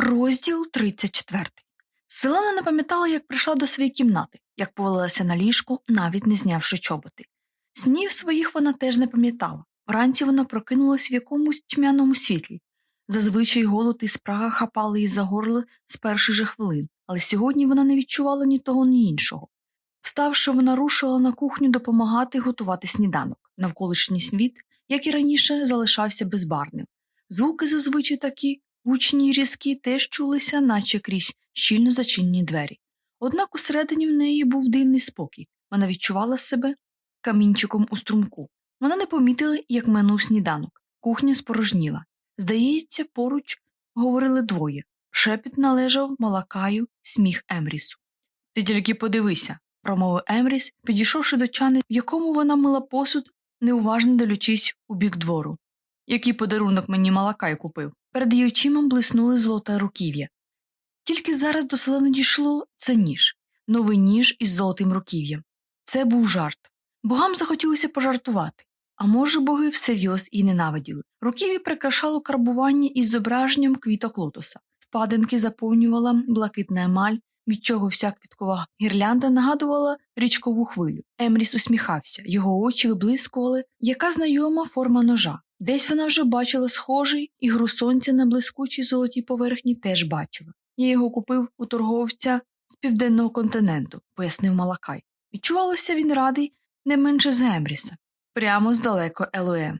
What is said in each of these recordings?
Розділ 34. Селена не пам'ятала, як прийшла до своєї кімнати, як повалилася на ліжко, навіть не знявши чоботи. Снів своїх вона теж не пам'ятала. Вранці вона прокинулась в якомусь тьмяному світлі. Зазвичай голод і спрага хапали її за горло з перших же хвилин, але сьогодні вона не відчувала ні того, ні іншого. Вставши, вона рушила на кухню допомагати готувати сніданок. Навколишній світ, як і раніше, залишався безбарним. Звуки зазвичай такі гучні й різкі теж чулися, наче крізь щільно зачинені двері. Однак усередині в неї був дивний спокій. Вона відчувала себе камінчиком у струмку. Вона не помітила, як минув сніданок. Кухня спорожніла. Здається, поруч говорили двоє. Шепіт належав Малакаю, сміх Емрісу. Ти тільки подивися, промовив Емріс, підійшовши до чани, в якому вона мила посуд, неуважно дивлячись у бік двору. Який подарунок мені Малакай купив? Перед її очима блиснули золоте руків'я. Тільки зараз до селени дійшло це ніж, новий ніж із золотим руків'ям. Це був жарт. Богам захотілося пожартувати, а може, боги всерйоз і ненавиділи. Руків'я прикрашало карбування із зображенням квіток лотоса, впадинки заповнювала блакитна емаль, від чого вся квіткова гірлянда нагадувала річкову хвилю. Емріс усміхався, його очі виблискували, яка знайома форма ножа. Десь вона вже бачила схожий, і гру сонця на блискучій золотій поверхні теж бачила. Я його купив у торговця з південного континенту, пояснив Малакай. Відчувалося він радий не менше з Емріса, прямо здалеко Елуе.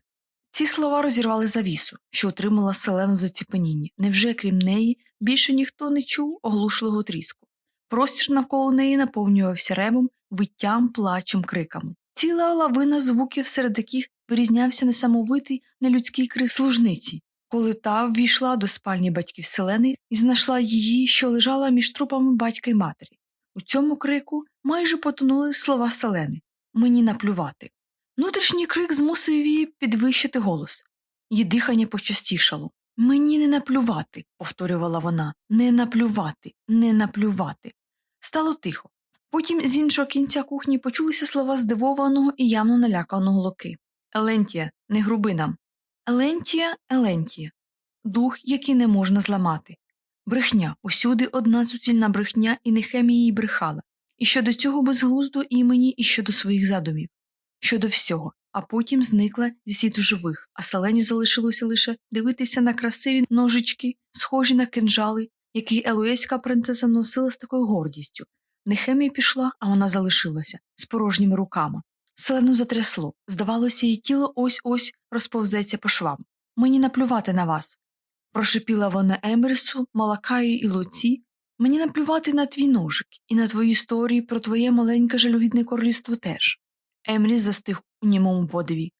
Ці слова розірвали завісу, що отримала селену в заціпенінні. Невже, крім неї, більше ніхто не чув оглушливого тріску. Простір навколо неї наповнювався ревом, виттям, плачем, криками. Ціла лавина звуків, серед яких вирізнявся несамовитий нелюдський крик служниці, коли та ввійшла до спальні батьків селени і знайшла її, що лежала між трупами батька й матері. У цьому крику майже потонули слова селени мені наплювати. Внутрішній крик змусив її підвищити голос. Її дихання почастішало. Мені не наплювати, повторювала вона, не наплювати, не наплювати. Стало тихо. Потім з іншого кінця кухні почулися слова здивованого і явно наляканого локи. Елентія, не груби нам. Елентія, Елентія. Дух, який не можна зламати. Брехня, усюди одна суцільна брехня, і Нехемія їй брехала. І щодо цього безглуздо імені, і щодо своїх задумів, щодо всього, а потім зникла зі світу живих, а Селені залишилося лише дивитися на красиві ножички, схожі на кинжали, які елуєська принцеса носила з такою гордістю. Нехемія пішла, а вона залишилася з порожніми руками. Селену затрясло. Здавалося, її тіло ось ось розповзеться по швам. Мені наплювати на вас. Прошипіла вона Емерсу, Малакаю і Луці. Мені наплювати на твій ножик і на твої історії про твоє маленьке жалюгідне королівство теж. Емріс застиг у німому подиві,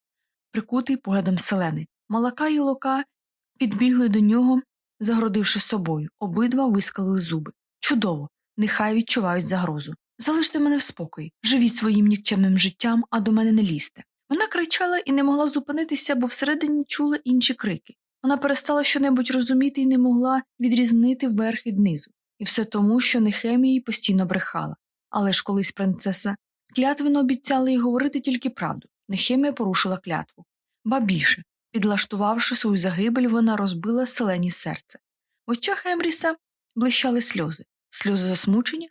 прикутий поглядом селени. Малака і лока підбігли до нього, загородивши собою, обидва вискали зуби. Чудово, нехай відчувають загрозу. Залиште мене в спокої, живіть своїм нікчемним життям, а до мене не лізьте. Вона кричала і не могла зупинитися, бо всередині чула інші крики. Вона перестала щонебудь розуміти і не могла відрізнити верх від низу. І все тому, що Нехемії постійно брехала. Але ж колись принцеса клятвено обіцяла їй говорити тільки правду. Нехемія порушила клятву. Ба більше, підлаштувавши свою загибель, вона розбила селені серце. В очах Емріса блищали сльози, сльози засмучення,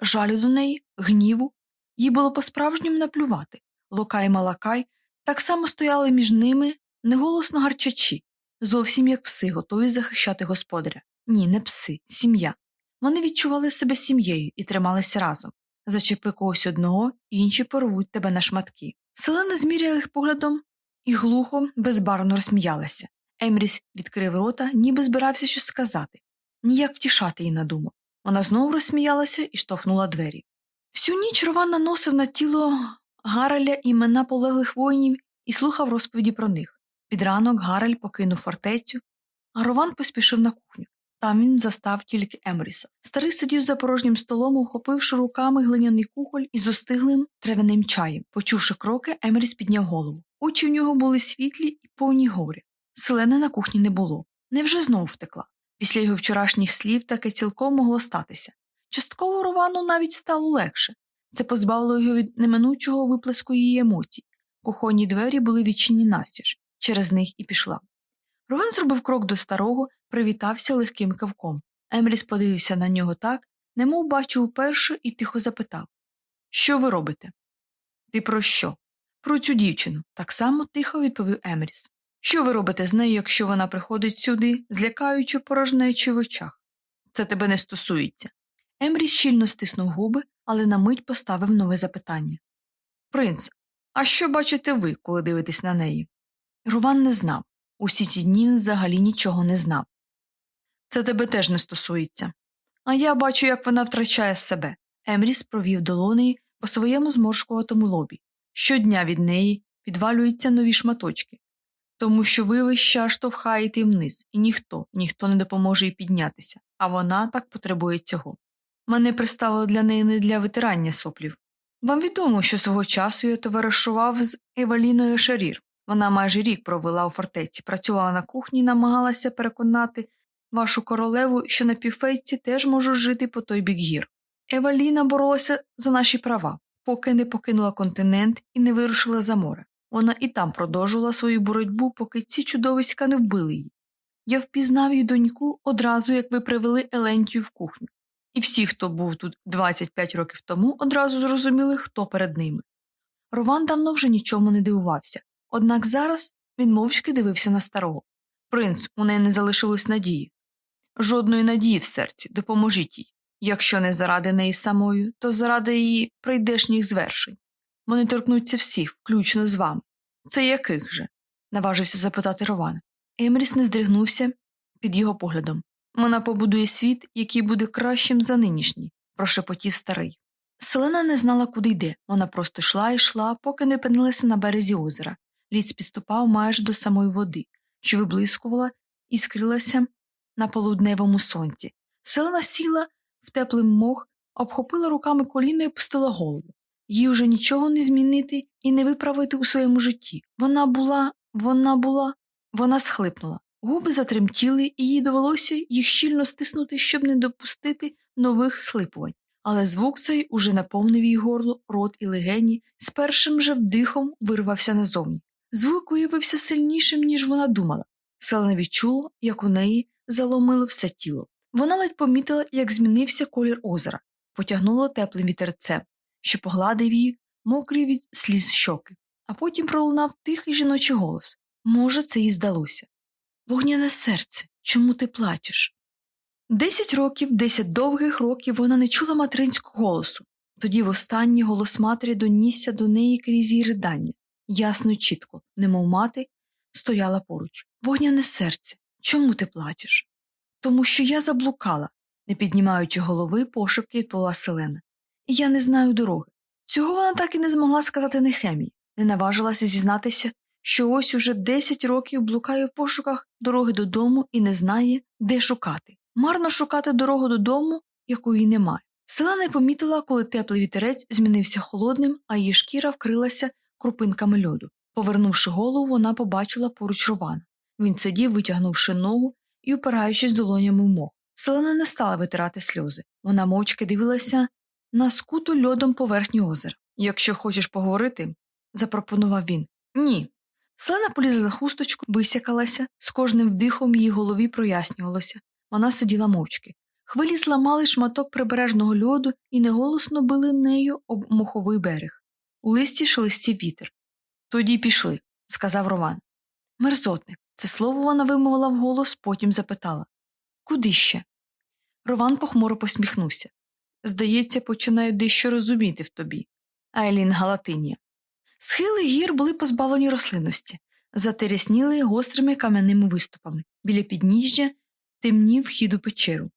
жалю до неї, гніву. Їй було по-справжньому наплювати. Локай і Малакай так само стояли між ними, неголосно гарчачі, зовсім як пси, готові захищати господаря. Ні, не пси, сім'я. Вони відчували себе сім'єю і трималися разом. Зачепи когось одного, інші порвуть тебе на шматки. Селена зміряла їх поглядом і глухо, безбарно розсміялася. Емріс відкрив рота, ніби збирався щось сказати, ніяк втішати її надумав. Вона знову розсміялася і штовхнула двері. Всю ніч Рован наносив на тіло Гараля імена полеглих воїнів і слухав розповіді про них. Під ранок Гараль покинув фортецю, а Рован поспішив на кухню. Там він застав тільки Емріса. Старий сидів за порожнім столом, ухопивши руками глиняний кухоль із зостиглим тревяним чаєм. Почувши кроки, Емріс підняв голову. Очі в нього були світлі і повні горя. Селени на кухні не було. Невже знову втекла? Після його вчорашніх слів таке цілком могло статися. Частково Ровану навіть стало легше. Це позбавило його від неминучого виплеску її емоцій. Кухонні двері були відчинені настіж, через них і пішла. Рован зробив крок до старого, привітався легким кивком. Емріс подивився на нього так, немов бачив уперше, і тихо запитав Що ви робите? Ти про що? Про цю дівчину, так само тихо відповів Емріс. Що ви робите з нею, якщо вона приходить сюди, злякаючи порожнечі в очах? Це тебе не стосується. Емріс щільно стиснув губи, але на мить поставив нове запитання. Принц, а що бачите ви, коли дивитесь на неї? Руван не знав. Усі ці дні він взагалі нічого не знав. Це тебе теж не стосується. А я бачу, як вона втрачає себе. Емріс провів долонею по своєму зморшкуватому лобі. Щодня від неї відвалюються нові шматочки, тому що ви весь час штовхаєте вниз, і ніхто, ніхто не допоможе їй піднятися, а вона так потребує цього. Мене приставили для неї не для витирання соплів. Вам відомо, що свого часу я товаришував з Еваліною Шарір. Вона майже рік провела у фортеці, працювала на кухні і намагалася переконати вашу королеву, що на півфейці теж можуть жити по той бік гір. Еваліна боролася за наші права, поки не покинула континент і не вирушила за море. Вона і там продовжувала свою боротьбу, поки ці чудовиська не вбили її. Я впізнав її доньку одразу, як ви привели Елентію в кухню. І всі, хто був тут 25 років тому, одразу зрозуміли, хто перед ними. Рован давно вже нічому не дивувався, однак зараз він мовчки дивився на старого. Принц, у неї не залишилось надії. Жодної надії в серці, допоможіть їй. Якщо не заради неї самою, то заради її прийдешніх звершень. Вони торкнуться всіх, включно з вами. Це яких же? наважився запитати Рован. Емріс не здригнувся під його поглядом. Вона побудує світ, який буде кращим за нинішній, прошепотів старий. Селена не знала, куди йде. Вона просто йшла і йшла, поки не опинилася на березі озера. Ліц підступав майже до самої води, що виблискувала і скрилася на полудневому сонці. Селена сіла в теплий мох, обхопила руками коліно і пустила голову. Їй уже нічого не змінити і не виправити у своєму житті. Вона була, вона була, вона схлипнула. Губи затремтіли, і їй довелося їх щільно стиснути, щоб не допустити нових схлипувань. Але звук цей уже наповнив їй горло, рот і легені, з першим же вдихом вирвався назовні. Звук виявився сильнішим, ніж вона думала. Селена відчула, як у неї заломило все тіло. Вона ледь помітила, як змінився колір озера, потягнула теплим вітерцем, що погладив її, мокрий від сліз щоки, а потім пролунав тихий жіночий голос може, це їй здалося. Вогняне серце, чому ти плачеш? Десять років, десять довгих років вона не чула материнського голосу. Тоді востаннє голос матері донісся до неї крізь її ридання, ясно й чітко, немов мати, стояла поруч. Вогняне серце, чому ти плачеш? Тому що я заблукала, не піднімаючи голови, пошепки відповіла Селена. Я не знаю дороги. Цього вона так і не змогла сказати Нехемії, не наважилася зізнатися, що ось уже десять років блукає в пошуках дороги додому і не знає, де шукати. Марно шукати дорогу додому, якої немає. Села не помітила, коли теплий вітерець змінився холодним, а її шкіра вкрилася крупинками льоду. Повернувши голову, вона побачила поруч Рована. Він сидів, витягнувши ногу і упираючись долонями в мох. Селена не стала витирати сльози. Вона мовчки дивилася на скуту льодом поверхню озера. Якщо хочеш поговорити, запропонував він. Ні. Селена полізла за хусточку, висякалася, з кожним вдихом її голові прояснювалося. Вона сиділа мовчки. Хвилі зламали шматок прибережного льоду і неголосно били нею об моховий берег. У листі шелестів вітер. Тоді пішли, сказав Роман. Мерзотник. Це слово вона вимовила вголос, потім запитала Куди ще? Рован похмуро посміхнувся. Здається, починаю дещо розуміти в тобі. Айлін Галатинія. Схили гір були позбавлені рослинності, затерясніли гострими кам'яними виступами. Біля підніжжя темнів вхід у печеру.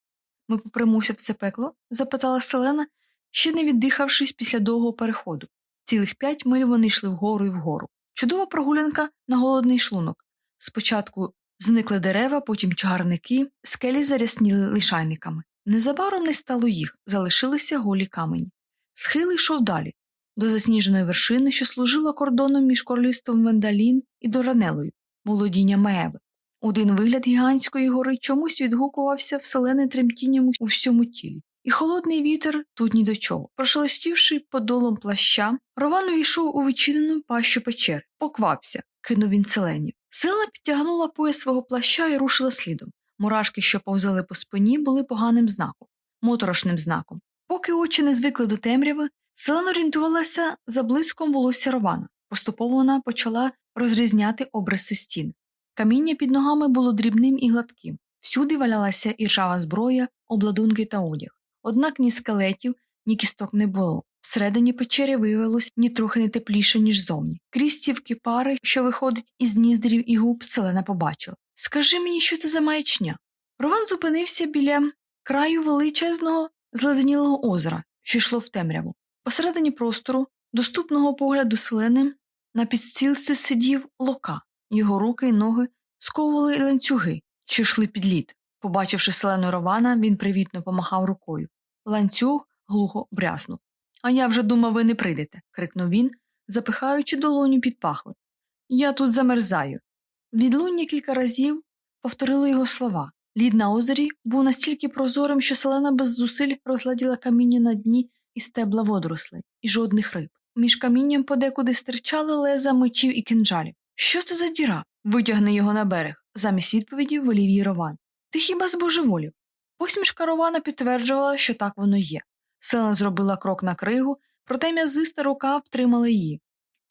Ми попремуся в це пекло? запитала Селена, ще не віддихавшись після довгого переходу. Цілих п'ять миль вони йшли вгору і вгору. Чудова прогулянка на голодний шлунок. Спочатку зникли дерева, потім чагарники, скелі зарясніли лишайниками. Незабаром не стало їх, залишилися голі камені. Схил йшов далі, до засніженої вершини, що служила кордоном між королівством Вендалін і Доранелою, володіння Мееви. Один вигляд гігантської гори чомусь відгукувався вселене тремтінням у всьому тілі, і холодний вітер тут ні до чого. Прошелестівши подолом плаща, Рован увійшов у відчинену пащу печери. Поквапся, кинув він селені. Села підтягнула пояс свого плаща і рушила слідом. Мурашки, що повзали по спині, були поганим знаком, моторошним знаком. Поки очі не звикли до темряви, Селена орієнтувалася за блиском волосся Рована. Поступово вона почала розрізняти обриси стін. Каміння під ногами було дрібним і гладким. Всюди валялася іржава зброя, обладунки та одяг. Однак ні скелетів, ні кісток не було. Всередині печері виявилось нітрохи не тепліше, ніж зовні. Крізь цівки пари, що виходить із ніздрів і губ, селена побачила. Скажи мені, що це за маячня? Рован зупинився біля краю величезного зледенілого озера, що йшло в темряву. Посередині простору, доступного погляду селени, на підстілці сидів лока. Його руки й ноги сковували ланцюги, що йшли під лід. Побачивши селену Рована, він привітно помахав рукою. Ланцюг глухо бряснув. А я вже думав, ви не прийдете, крикнув він, запихаючи долоню під пахви. Я тут замерзаю. Відлуння кілька разів повторило його слова. Лід на озері був настільки прозорим, що селена без зусиль розгладіла каміння на дні і стебла водорослей, і жодних риб. Між камінням подекуди стирчали леза мечів і кинджалів. Що це за діра? Витягни його на берег. Замість відповіді волів їй Рован. Ти хіба збожеволів? Посмішка Рована підтверджувала, що так воно є. Селена зробила крок на кригу, проте м'язиста рука втримала її.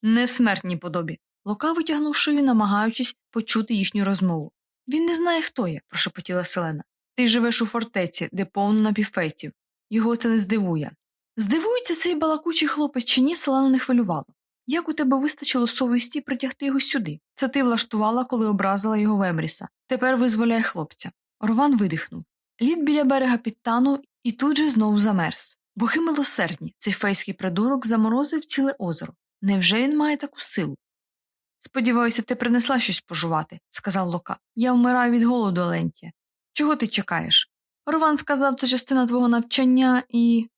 Не смертній подобі. Лука витягнув шию, намагаючись почути їхню розмову. Він не знає, хто я, прошепотіла Селена. Ти живеш у фортеці, де повно напівфейтів. Його це не здивує. Здивується цей балакучий хлопець чи ні, Селену не хвилювало. Як у тебе вистачило совісті притягти його сюди? Це ти влаштувала, коли образила його Вемріса. Тепер визволяй хлопця. Рован видихнув. Лід біля берега підтанув і тут же знову замерз. Боги милосердні, цей фейський придурок заморозив ціле озеро. Невже він має таку силу? Сподіваюся, ти принесла щось пожувати, сказав Лока. Я вмираю від голоду, Алентія. Чого ти чекаєш? Рован сказав, це частина твого навчання і.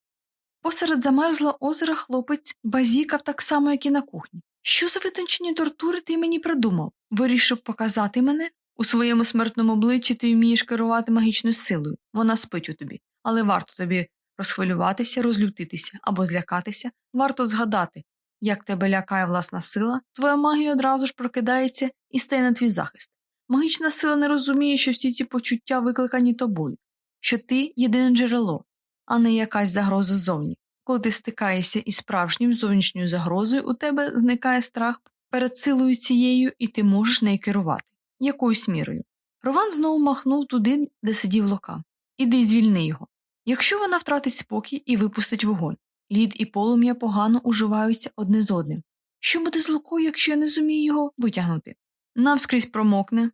Посеред замерзла озера хлопець базікав так само, як і на кухні. Що за витончені тортури ти мені придумав? Вирішив показати мене? У своєму смертному обличчі ти вмієш керувати магічною силою. Вона спить у тобі, але варто тобі розхвилюватися, розлютитися або злякатися, варто згадати, як тебе лякає власна сила, твоя магія одразу ж прокидається і стає на твій захист. Магічна сила не розуміє, що всі ці почуття викликані тобою, що ти єдине джерело, а не якась загроза ззовні. Коли ти стикаєшся із справжнім зовнішньою загрозою, у тебе зникає страх перед силою цією, і ти можеш нею керувати якоюсь мірою. Рован знову махнув туди, де сидів лока. Іди звільни його. Якщо вона втратить спокій і випустить вогонь, лід і полум'я погано уживаються одне з одним. Що буде з лукою, якщо я не зумію його витягнути? Навскрізь промокне,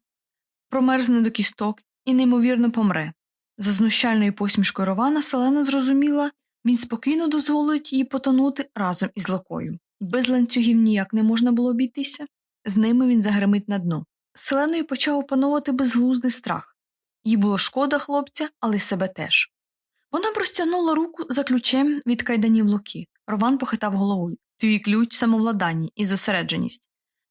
промерзне до кісток і неймовірно помре. За знущальною посмішкою Рована Селена зрозуміла, він спокійно дозволить їй потонути разом із локою. Без ланцюгів ніяк не можна було обійтися, з ними він загримить на дно. Селеною почав опановувати безглуздий страх. Їй було шкода хлопця, але себе теж. Вона простягнула руку за ключем від кайданів луки. Рован похитав головою. Твій ключ самовладання і зосередженість.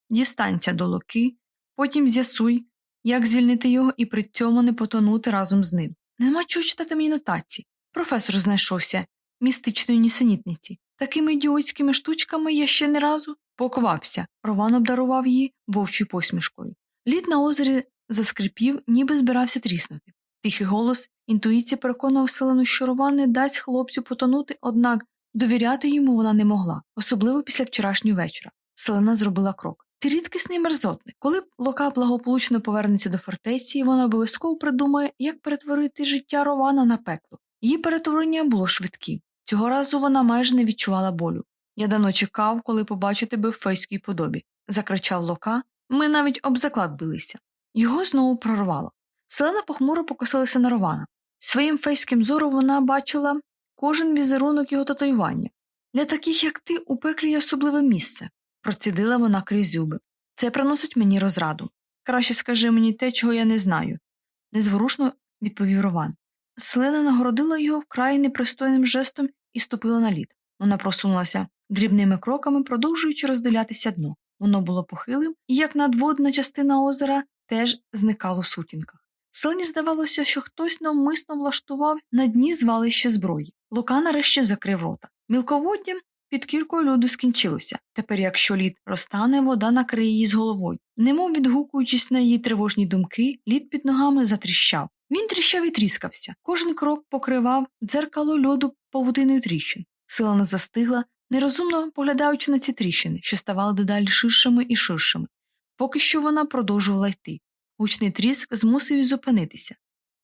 Дістанься до луки, потім з'ясуй, як звільнити його і при цьому не потонути разом з ним. Нема чого читати мені нотації. Професор знайшовся містичної нісенітниці. Такими ідіотськими штучками я ще не разу поквапся. Рован обдарував її вовчою посмішкою. Лід на озері заскрипів, ніби збирався тріснути. Тихий голос, інтуїція переконував селену, що Рован не дасть хлопцю потонути, однак довіряти йому вона не могла, особливо після вчорашнього вечора. Селена зробила крок. Ти рідкісний мерзотник. Коли Лока благополучно повернеться до фортеці, вона обов'язково придумає, як перетворити життя Рована на пекло. Її перетворення було швидким. Цього разу вона майже не відчувала болю. Я давно чекав, коли побачу тебе в фейській подобі, закричав Лока. Ми навіть об заклад билися. Його знову прорвало. Селена похмуро покосилася на Рована. Своїм фейським зором вона бачила кожен візерунок його татуювання. Для таких, як ти, у пеклі є особливе місце, процідила вона крізь зуби. Це приносить мені розраду. Краще скажи мені те, чого я не знаю, незворушно відповів Рован. Селена нагородила його вкрай непристойним жестом і ступила на лід. Вона просунулася дрібними кроками, продовжуючи розділятися дно. Воно було похилим, і як надводна частина озера теж зникало в сутінках. Селені здавалося, що хтось навмисно влаштував на дні звалище зброї. Лука нарешті закрив рота. Мілководдя під кіркою льоду скінчилося. Тепер, якщо лід розтане, вода накриє її з головою. Немов відгукуючись на її тривожні думки, лід під ногами затріщав. Він тріщав і тріскався. Кожен крок покривав дзеркало льоду павутиною тріщин. Силана застигла, нерозумно поглядаючи на ці тріщини, що ставали дедалі ширшими і ширшими. Поки що вона продовжувала йти. Гучний тріск змусив її зупинитися.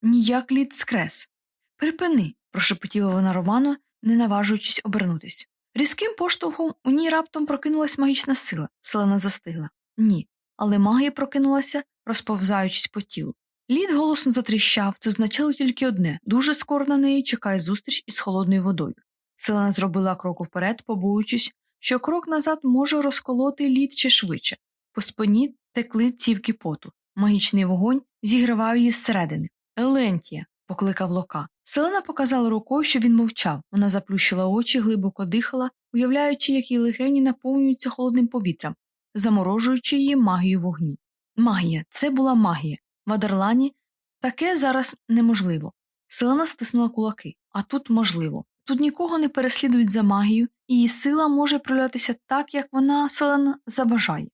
Ніяк лід скрес. Припини, прошепотіла вона Ровану, не наважуючись обернутись. Різким поштовхом у ній раптом прокинулась магічна сила. Селена застигла. Ні. Але магія прокинулася, розповзаючись по тілу. Лід голосно затріщав, це означало тільки одне дуже скоро на неї чекає зустріч із холодною водою. Селена зробила крок вперед, побоюючись, що крок назад може розколоти лід чи швидше. По спині текли цівки поту. Магічний вогонь зігривав її зсередини. Елентія, покликав Лока. Селена показала рукою, що він мовчав. Вона заплющила очі, глибоко дихала, уявляючи, як її легені наповнюються холодним повітрям, заморожуючи її магію вогню. Магія це була магія. В Адерлані таке зараз неможливо. Селена стиснула кулаки, а тут можливо. Тут нікого не переслідують за магію, її сила може проявлятися так, як вона селена забажає.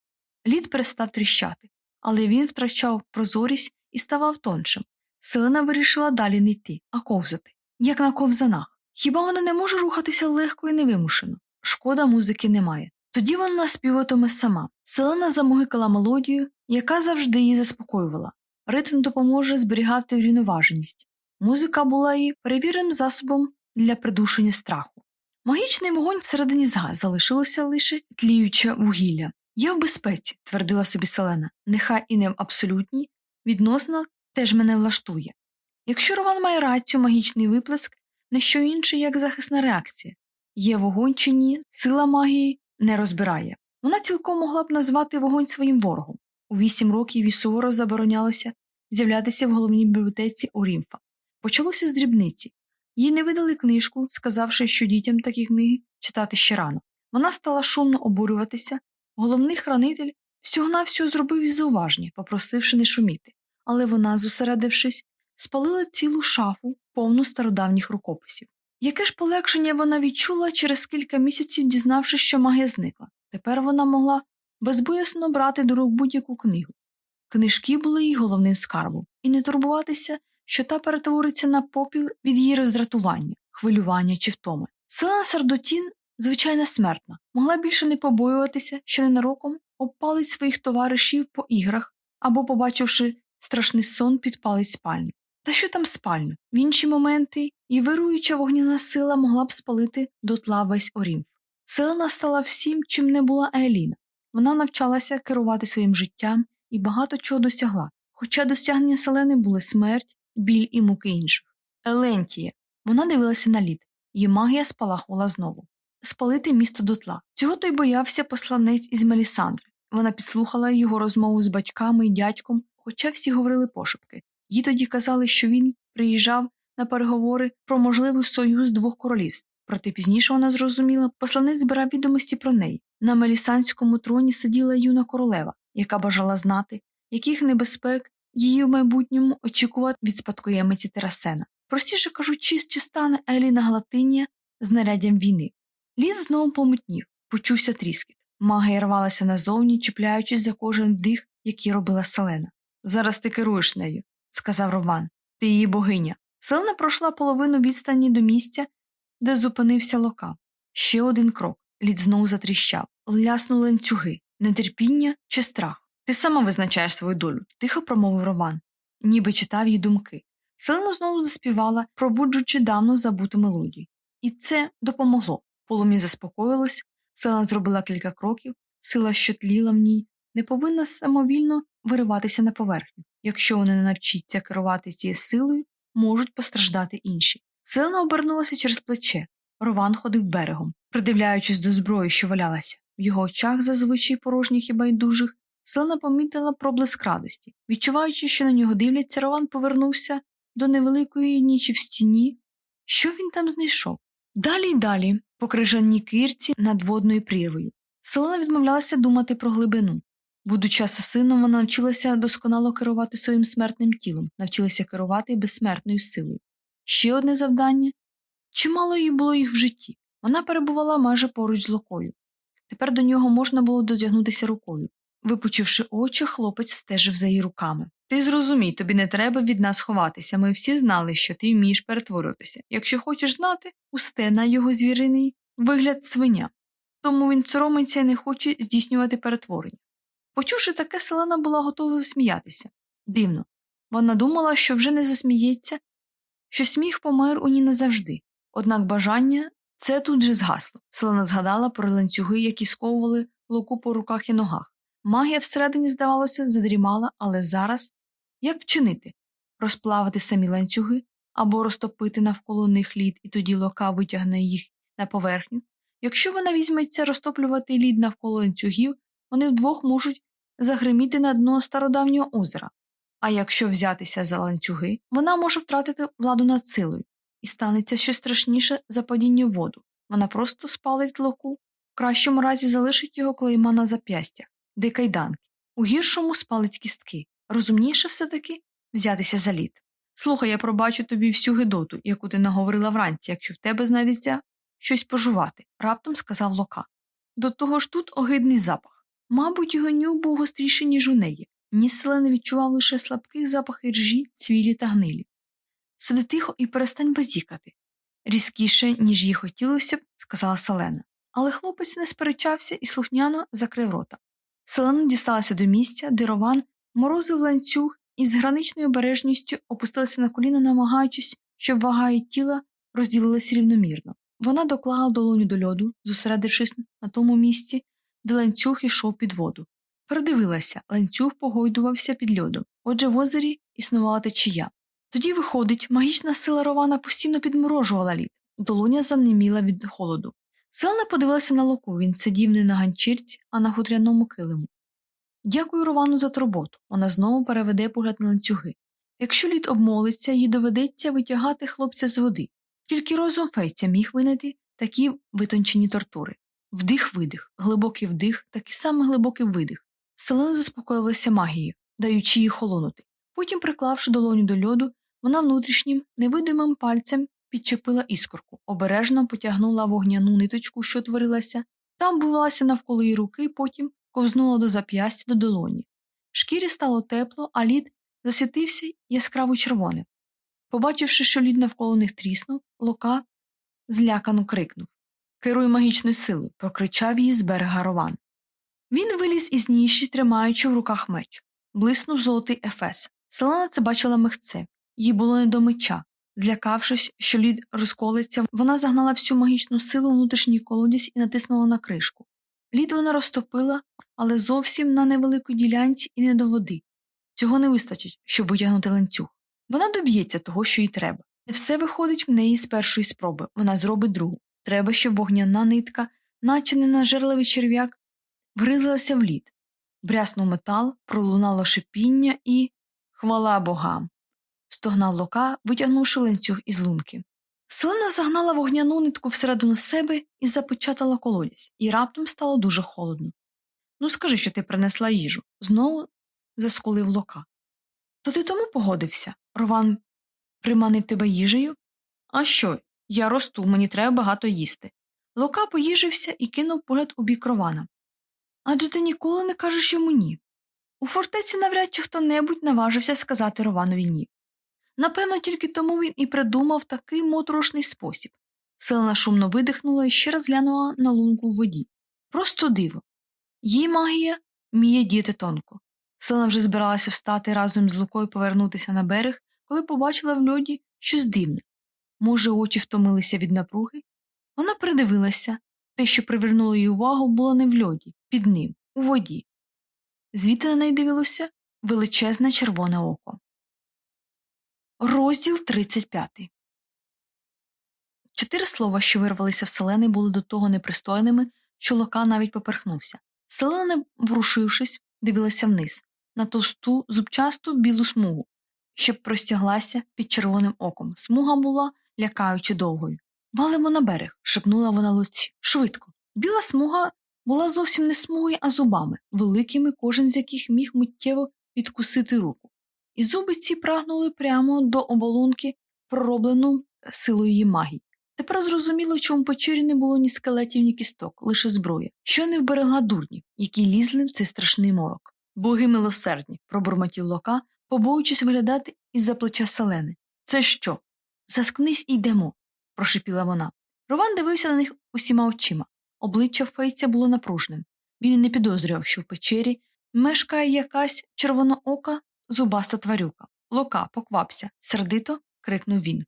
Лід перестав тріщати, але він втрачав прозорість і ставав тоншим. Селена вирішила далі не йти, а ковзати, як на ковзанах. Хіба вона не може рухатися легко і невимушено? Шкода, музики немає. Тоді вона співатиме сама. Селена замогикала мелодію, яка завжди її заспокоювала. Ритм допоможе зберігати врівноваженість. Музика була її перевіреним засобом для придушення страху. Магічний вогонь всередині згас, залишилося лише тліюче вугілля. Я в безпеці, твердила собі Селена, нехай і не в абсолютній, відносно теж мене влаштує. Якщо Рован має рацію, магічний виплеск не що інше, як захисна реакція. Є вогонь чи ні, сила магії не розбирає. Вона цілком могла б назвати вогонь своїм ворогом. У вісім років їй суворо заборонялося з'являтися в головній бібліотеці Орімфа. Почалося з дрібниці. Їй не видали книжку, сказавши, що дітям такі книги читати ще рано. Вона стала шумно обурюватися. Головний хранитель всього навсього зробив із зауваження, попросивши не шуміти, але вона, зосередившись, спалила цілу шафу, повну стародавніх рукописів. Яке ж полегшення вона відчула через кілька місяців, дізнавшись, що магія зникла. Тепер вона могла безбоясно брати до рук будь-яку книгу. Книжки були її головним скарбом, і не турбуватися, що та перетвориться на попіл від її роздратування, хвилювання чи втоми. Селена Сардотін, звичайно смертна, могла більше не побоюватися, що ненароком обпалить своїх товаришів по іграх або, побачивши страшний сон, підпалить спальню. Та що там спальню? В інші моменти і вируюча вогняна сила могла б спалити дотла весь орімф. Селена стала всім, чим не була Еліна. Вона навчалася керувати своїм життям і багато чого досягла, хоча досягнення селени були смерть, біль і муки інших. Елентія. Вона дивилася на лід, її магія спалахувала знову. Спалити місто дотла. Цього той боявся посланець із Мелісандри. Вона підслухала його розмову з батьками і дядьком, хоча всі говорили пошепки. Їй тоді казали, що він приїжджав на переговори про можливий союз двох королівств. Проте пізніше вона зрозуміла, посланець збирав відомості про неї. На Мелісанському троні сиділа юна королева, яка бажала знати, яких небезпек її в майбутньому очікувати від спадкоємиці Терасена. Простіше кажучи, чи стане Еліна Галатинія знаряддям війни. Лід знову помутнів, почувся тріскіт. Магія рвалася назовні, чіпляючись за кожен вдих, який робила Селена. Зараз ти керуєш нею, сказав Роман. Ти її богиня. Селена пройшла половину відстані до місця, де зупинився лока. Ще один крок. Лід знову затріщав, ляснули ланцюги, нетерпіння чи страх. Ти сама визначаєш свою долю, тихо промовив Роман, ніби читав її думки. Селена знову заспівала, пробуджуючи давно забуту мелодію. І це допомогло. Полум'я заспокоїлось, Селена зробила кілька кроків, сила, що тліла в ній, не повинна самовільно вириватися на поверхню. Якщо вона не навчиться керувати цією силою, можуть постраждати інші. Селена обернулася через плече. Рован ходив берегом, придивляючись до зброї, що валялася. В його очах, зазвичай порожніх і байдужих, Селена помітила проблиск радості. Відчуваючи, що на нього дивляться, Рован повернувся до невеликої нічі в стіні. Що він там знайшов? Далі й далі, по крижаній кирці над водною прірвою. Селена відмовлялася думати про глибину. Будучи асасином, вона навчилася досконало керувати своїм смертним тілом, навчилася керувати безсмертною силою. Ще одне завдання чимало їй було їх в житті. Вона перебувала майже поруч з локою. Тепер до нього можна було дотягнутися рукою. Випучивши очі, хлопець стежив за її руками. Ти зрозумій, тобі не треба від нас ховатися. Ми всі знали, що ти вмієш перетворюватися. Якщо хочеш знати, усте на його звіриний вигляд свиня. Тому він соромиться і не хоче здійснювати перетворення. Почувши таке, селена була готова засміятися. Дивно. Вона думала, що вже не засміється, що сміх помер у ній назавжди. Однак бажання це тут же згасло. Селена згадала про ланцюги, які сковували луку по руках і ногах. Магія всередині, здавалося, задрімала, але зараз як вчинити? Розплавити самі ланцюги або розтопити навколо них лід, і тоді лока витягне їх на поверхню. Якщо вона візьметься розтоплювати лід навколо ланцюгів, вони вдвох можуть загриміти на дно стародавнього озера. А якщо взятися за ланцюги, вона може втратити владу над силою, і станеться щось страшніше за падіння воду. Вона просто спалить локу, в кращому разі залишить його клейма на зап'ястях, де кайданки, у гіршому спалить кістки. Розумніше все таки взятися за лід. Слухай, я пробачу тобі всю гидоту, яку ти наговорила вранці, якщо в тебе знайдеться щось пожувати, раптом сказав Лока. До того ж тут огидний запах. Мабуть, його нюх був гостріший, ніж у неї. Ніс селени відчував лише слабкий запах іржі, цвілі та гнилі. Сиди тихо і перестань базікати. Різкіше, ніж їй хотілося б, сказала Селена. Але хлопець не сперечався і слухняно закрив рота. Селена дісталася до місця, де Рован морозив ланцюг і з граничною обережністю опустилася на коліна, намагаючись, щоб вага її тіла розділилася рівномірно. Вона доклала долоню до льоду, зосередившись на тому місці, де ланцюг ішов під воду. Передивилася, ланцюг погойдувався під льодом, отже в озері існувала течія. Тоді, виходить, магічна сила Рована постійно підморожувала лід, долоня занеміла від холоду. Селена подивилася на локу, він сидів не на ганчірці, а на хутряному килиму. Дякую Ровану за турботу. Вона знову переведе погляд на ланцюги. Якщо лід обмолиться, їй доведеться витягати хлопця з води. Тільки розум фейця міг винайти такі витончені тортури. Вдих видих, глибокий вдих, такий самий глибокий видих. Селена заспокоїлася магією, даючи їй холонути. Потім, приклавши долоню до льоду, вона внутрішнім, невидимим пальцем підчепила іскорку, обережно потягнула вогняну ниточку, що творилася, там бувалася навколо її руки, потім ковзнула до зап'ястя до долоні. Шкірі стало тепло, а лід засвітився яскраво червоним. Побачивши, що лід навколо них тріснув, Лока злякано крикнув Керуй магічною силою, прокричав її з берега Рован. Він виліз із ніші, тримаючи в руках меч. Блиснув золотий ефес. Селена це бачила мехце, їй було не до меча. Злякавшись, що лід розколиться, вона загнала всю магічну силу у внутрішній колодязь і натиснула на кришку. Лід вона розтопила, але зовсім на невеликій ділянці і не до води. Цього не вистачить, щоб витягнути ланцюг. Вона доб'ється того, що їй треба. Не все виходить в неї з першої спроби, вона зробить другу. Треба, щоб вогняна нитка, наче не черв'як, вгризлася в лід. Бряснув метал, пролунало шипіння і. Хвала богам. стогнав лока, витягнувши ланцюг із лунки. Селена загнала вогняну нитку всередину себе і запечатала колодязь, і раптом стало дуже холодно. Ну, скажи, що ти принесла їжу. Знову заскулив лока. То ти тому погодився? Рован приманив тебе їжею? А що? Я росту, мені треба багато їсти. Лока поїжився і кинув погляд у бік Рована. Адже ти ніколи не кажеш йому ні. У фортеці навряд чи хто небудь наважився сказати Рованові ні. Напевно, тільки тому він і придумав такий моторошний спосіб. Селена шумно видихнула і ще раз глянула на лунку в воді. Просто диво. Її магія вміє діяти тонко. Селена вже збиралася встати разом з Лукою повернутися на берег, коли побачила в льоді щось дивне. Може, очі втомилися від напруги? Вона придивилася те, що привернуло її увагу, було не в льоді, під ним, у воді. Звідти на неї дивилося величезне червоне око. Розділ 35 Чотири слова, що вирвалися в селени, були до того непристойними, що Лока навіть поперхнувся. Селена, врушившись, дивилася вниз на товсту, зубчасту білу смугу, що простяглася під червоним оком. Смуга була лякаючи довгою. Валимо на берег, шепнула вона луці. Швидко. Біла смуга була зовсім не смугою, а зубами, великими, кожен з яких міг миттєво відкусити руку. І зуби ці прагнули прямо до оболонки, пророблену силою її магії. Тепер зрозуміло, чому печері не було ні скелетів, ні кісток, лише зброя, що не вберегла дурнів, які лізли в цей страшний морок. Боги милосердні, пробурмотів лока, побоюючись виглядати із-за плеча селени. Це що? Заскнись і йдемо, прошипіла вона. Рован дивився на них усіма очима. Обличчя Фейця було напружним. Він не підозрював, що в печері мешкає якась червоноока зубаста тварюка. Лука, поквапся, сердито крикнув він.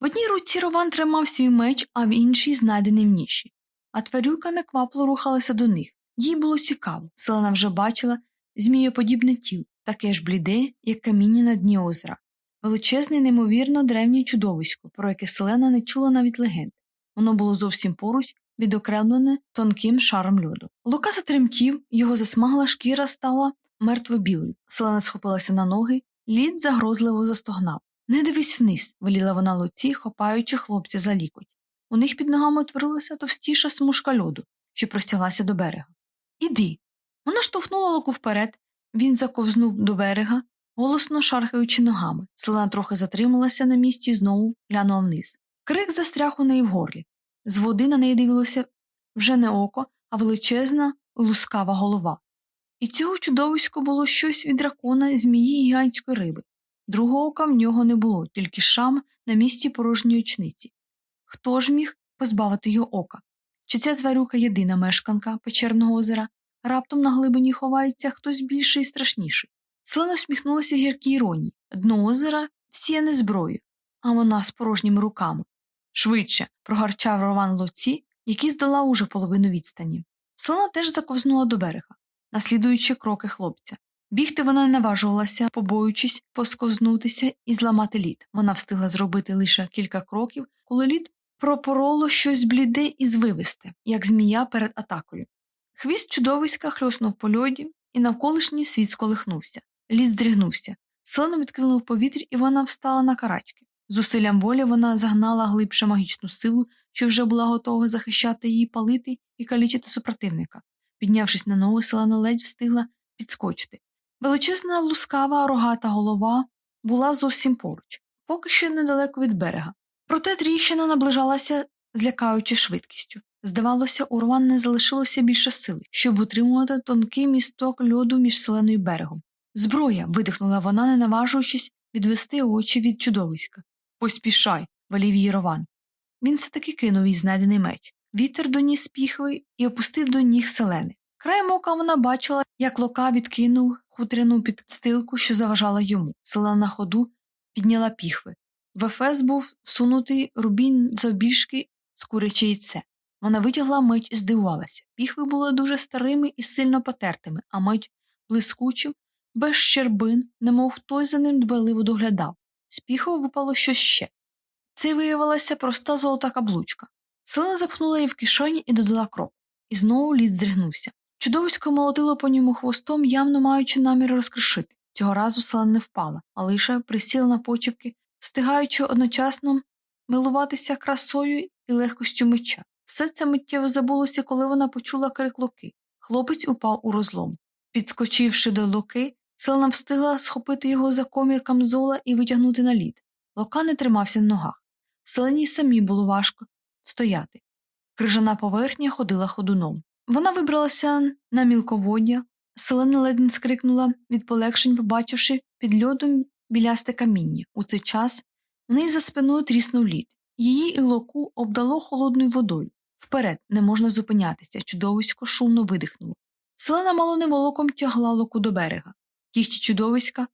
В одній руці Рован тримав свій меч, а в іншій знайдений в ніші. А тварюка неквапло рухалася до них. Їй було цікаво. Селена вже бачила змієподібне тіло, таке ж бліде, як каміння на дні озера. Величезне, неймовірно древнє чудовисько, про яке селена не чула навіть легенд. Воно було зовсім поруч, відокремлене тонким шаром льоду. Лука затремтів, його засмагла шкіра стала мертво білою. Селена схопилася на ноги, лід загрозливо застогнав. Не дивись вниз, веліла вона луці, хопаючи хлопця за лікоть. У них під ногами утворилася товстіша смужка льоду, що простяглася до берега. Іди. Вона штовхнула луку вперед, він заковзнув до берега, голосно шархаючи ногами. Селена трохи затрималася на місці і знову глянула вниз. Крик застряг у неї в горлі. З води на неї дивилося вже не око, а величезна, лускава голова. І цього чудовисько було щось від дракона, змії і гігантської риби. Другого ока в нього не було, тільки шам на місці порожньої очниці. Хто ж міг позбавити його ока? Чи ця тварюка єдина мешканка печерного озера? Раптом на глибині ховається хтось більший і страшніший. Селена усміхнулася гіркій іронії. Дно озера всіяне зброю, а вона з порожніми руками. Швидше, прогарчав Рован лоці, який здала уже половину відстані. Селена теж заковзнула до берега, наслідуючи кроки хлопця. Бігти вона не наважувалася, побоюючись посковзнутися і зламати лід. Вона встигла зробити лише кілька кроків, коли лід пропороло щось бліде і звивисте, як змія перед атакою. Хвіст чудовиська хльоснув по льоді, і навколишній світ сколихнувся. Лід здригнувся. Селену відкинуло в повітря, і вона встала на карачки. Зусиллям волі вона загнала глибше магічну силу, що вже була готова захищати її, палити і калічити супротивника. Піднявшись на ноги, селена ледь встигла підскочити. Величезна лускава рогата голова була зовсім поруч, поки ще недалеко від берега. Проте тріщина наближалася, злякаючи швидкістю. Здавалося, у Рван не залишилося більше сили, щоб утримувати тонкий місток льоду між селеною берегом. Зброя. видихнула вона, не наважуючись відвести очі від чудовиська. Поспішай, велів її Рован. Він все таки кинув їй знайдений меч. Вітер доніс піхви і опустив до ніг селени. Краєм ока вона бачила, як лока відкинув хутряну підстилку, що заважала йому. Селена на ходу підняла піхви. В ефес був сунутий рубін завбільшки з куряче яйце. Вона витягла меч і здивувалася. Піхви були дуже старими і сильно потертими, а меч блискучим, без щербин, немов хтось за ним дбайливо доглядав. З піхов випало щось ще. Це виявилася проста золота каблучка. Селена запхнула її в кишені і додала крок. І знову лід здригнувся. Чудовисько молотило по ньому хвостом, явно маючи намір розкришити. Цього разу селена не впала, а лише присіла на почепки, встигаючи одночасно милуватися красою і легкостю меча. Все це миттєво забулося, коли вона почула крик луки. Хлопець упав у розлом. Підскочивши до луки, селена встигла схопити його за комір камзола і витягнути на лід. Лука не тримався на ногах. Селені самі було важко стояти. Крижана поверхня ходила ходуном. Вона вибралася на мілководдя, селена ледь не скрикнула від полегшень, побачивши під льодом білясте каміння. У цей час в неї за спиною тріснув лід. Її і локу обдало холодною водою. Вперед не можна зупинятися, чудовисько шумно видихнуло. Селена мало не волоком тягла локу до берега. Кіхті чудовиська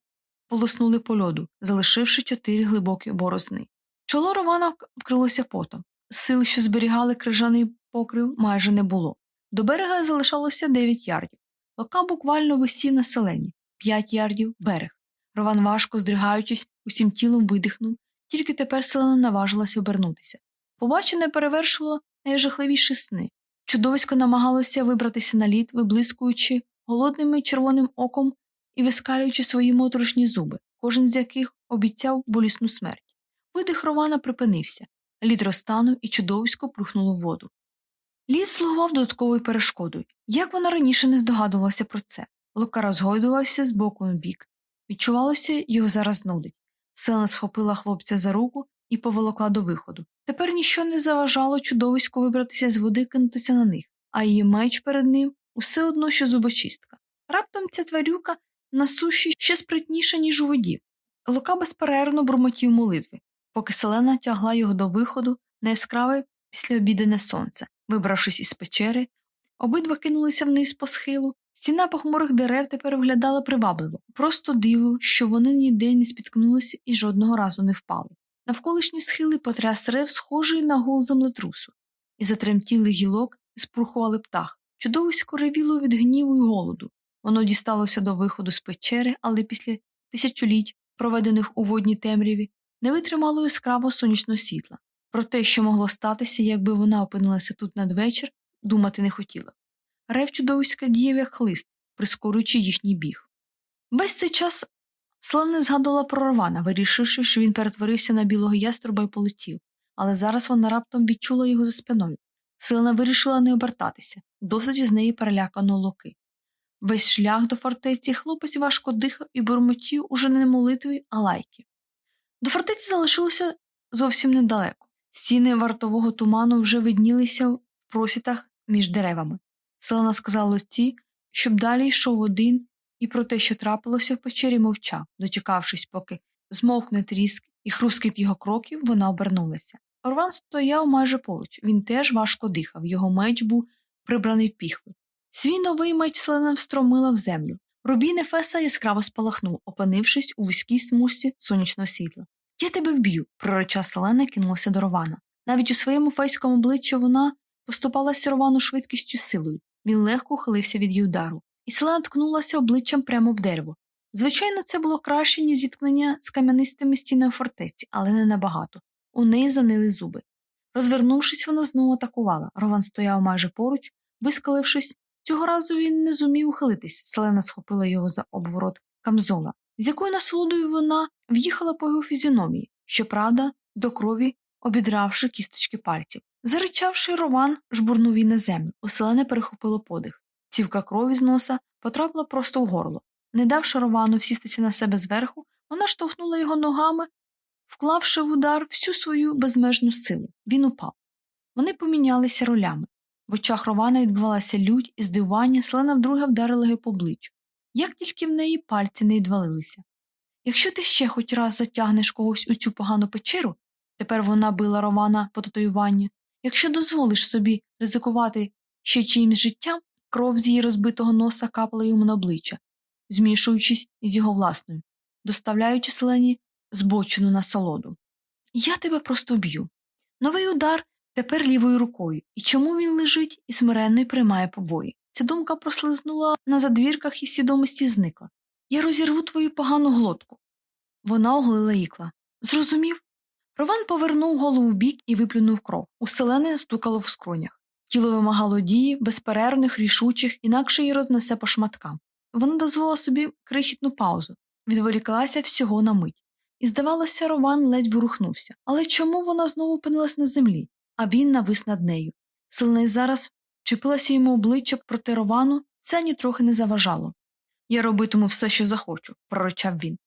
полоснули по льоду, залишивши чотири глибокі борозни. Чоло Рована вкрилося потом. Сил, що зберігали крижаний покрив, майже не було. До берега залишалося дев'ять ярдів. Лока буквально висів на селені, п'ять ярдів берег. Рован, важко здригаючись, усім тілом видихнув, тільки тепер селена наважилася обернутися. Побачене перевершило найжахливіші сни. Чудовисько намагалося вибратися на лід, виблискуючи голодним червоним оком і вискалюючи свої моторошні зуби, кожен з яких обіцяв болісну смерть. Видих Рована припинився. Лід розтанув і чудовисько плюхнуло в воду. Лід слугував додатковою перешкодою. Як вона раніше не здогадувалася про це? Лука розгойдувався з боку на бік. Відчувалося, його зараз нудить. Селена схопила хлопця за руку і поволокла до виходу. Тепер ніщо не заважало чудовиську вибратися з води і кинутися на них, а її меч перед ним усе одно, що зубочистка. Раптом ця тварюка на суші ще спритніша, ніж у воді. Лука безперервно бурмотів молитви, поки селена тягла його до виходу на яскраве післяобідене сонце. Вибравшись із печери, обидва кинулися вниз по схилу. Стіна похмурих дерев тепер виглядала привабливо, просто диво, що вони ніде не спіткнулися і жодного разу не впали. Навколишні схили потряс рев, схожий на гул землетрусу, і затремтіли гілок, і спрухували птах. Чудовисько ревіло від гніву й голоду. Воно дісталося до виходу з печери, але після тисячоліть, проведених у водній темряві, не витримало яскраво сонячного світла. Про те, що могло статися, якби вона опинилася тут надвечір, думати не хотіла. Рев чудовиська діяв як хлист, прискорюючи їхній біг. Весь цей час Слава згадувала про Рована, вирішивши, що він перетворився на білого яструба і полетів, але зараз вона раптом відчула його за спиною. Селена вирішила не обертатися, досить з неї перелякано луки. Весь шлях до фортеці хлопець важко дихав і бурмотів уже не молитви, а лайки. До фортеці залишилося зовсім недалеко. Стіни вартового туману вже виднілися в просітах між деревами. Селена сказала Лоці, щоб далі йшов один, і про те, що трапилося в печері, мовчав, дочекавшись, поки змовкне тріск і хрускіт його кроків, вона обернулася. Орван стояв майже поруч, він теж важко дихав, його меч був прибраний в піхви. Свій новий меч селена встромила в землю. Рубій Нефеса яскраво спалахнув, опинившись у вузькій смужці сонячного світла. Я тебе вб'ю, прореча селена кинулася до Рована. Навіть у своєму фейському обличчі вона поступалася Ровану швидкістю силою. Він легко ухилився від її удару, і селена ткнулася обличчям прямо в дерево. Звичайно, це було краще, ніж зіткнення з кам'янистими стінами фортеці, але не набагато. У неї занили зуби. Розвернувшись, вона знову атакувала. Рован стояв майже поруч, вискалившись. Цього разу він не зумів ухилитись. Селена схопила його за обворот камзола, з якою насолодою вона в'їхала по його фізіономії, щоправда, до крові обідравши кісточки пальців. Заричавши, Рован жбурнув її на землю, оселене перехопило подих. Цівка крові з носа потрапила просто в горло. Не давши Ровану всістися на себе зверху, вона штовхнула його ногами, вклавши в удар всю свою безмежну силу. Він упав. Вони помінялися ролями. В очах Рована відбувалася лють і здивування, селена вдруге вдарила його по обличчю. Як тільки в неї пальці не відвалилися. Якщо ти ще хоч раз затягнеш когось у цю погану печеру, тепер вона била Романа по татуюванню, якщо дозволиш собі ризикувати ще чиїмсь життям, кров з її розбитого носа капала йому на обличчя, змішуючись із його власною, доставляючи селені збочену насолоду. Я тебе просто б'ю. Новий удар тепер лівою рукою, і чому він лежить і смиренно й приймає побої. Ця думка прослизнула на задвірках і свідомості зникла. Я розірву твою погану глотку. Вона оголила ікла. Зрозумів? Рован повернув голову в бік і виплюнув кров. Уселене стукало в скронях. Тіло вимагало дії, безперервних, рішучих, інакше її рознесе по шматкам. Вона дозволила собі крихітну паузу, відволіклася всього на мить. І, здавалося, Рован ледь ворухнувся. Але чому вона знову опинилась на землі, а він навис над нею? Сильний зараз чепилася йому обличчя проти Ровану, це нітрохи не заважало. Я робитиму все, що захочу, пророчав він.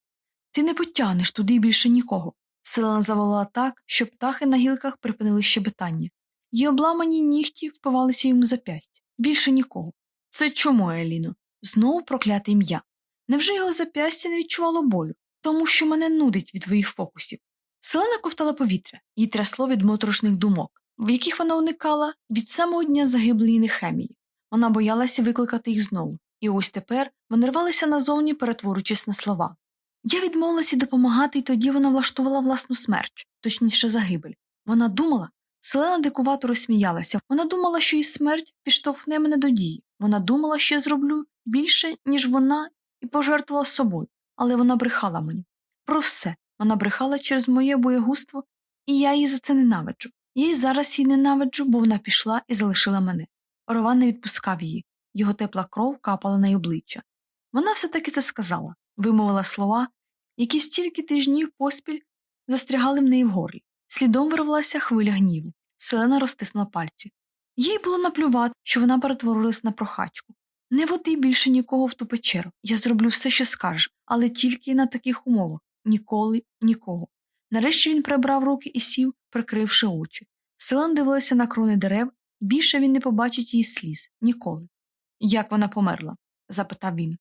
Ти не потягнеш туди більше нікого. Селена заволала так, що птахи на гілках припинили щебетання. Її обламані нігті впивалися йому в зап'ястя. Більше нікого. Це чому, Еліно? Знову прокляте ім'я. Невже його зап'ястя не відчувало болю? Тому що мене нудить від твоїх фокусів. Селена ковтала повітря, їй трясло від моторошних думок, в яких вона уникала від самого дня загиблої нехемії. Вона боялася викликати їх знову, і ось тепер вони рвалися назовні, перетворюючись на слова. Я відмовилася допомагати, і тоді вона влаштувала власну смерть, точніше загибель. Вона думала, Селена дикувато розсміялася. Вона думала, що її смерть підштовхне мене до дії. Вона думала, що я зроблю більше, ніж вона, і пожертвувала собою, але вона брехала мені. Про все вона брехала через моє боєгуство, і я її за це ненавиджу. Я й зараз її ненавиджу, бо вона пішла і залишила мене. Орован не відпускав її, його тепла кров капала на й обличчя. Вона все таки це сказала, вимовила слова, які стільки тижнів поспіль застрягали в неї в горлі. Слідом вирвалася хвиля гніву. Селена розтиснула пальці. Їй було наплювати, що вона перетворилась на прохачку. Не води більше нікого в ту печеру. Я зроблю все, що скажеш, але тільки на таких умовах ніколи нікого. Нарешті він прибрав руки і сів, прикривши очі. Селен дивилася на крони дерев, більше він не побачить її сліз ніколи. Як вона померла? запитав він.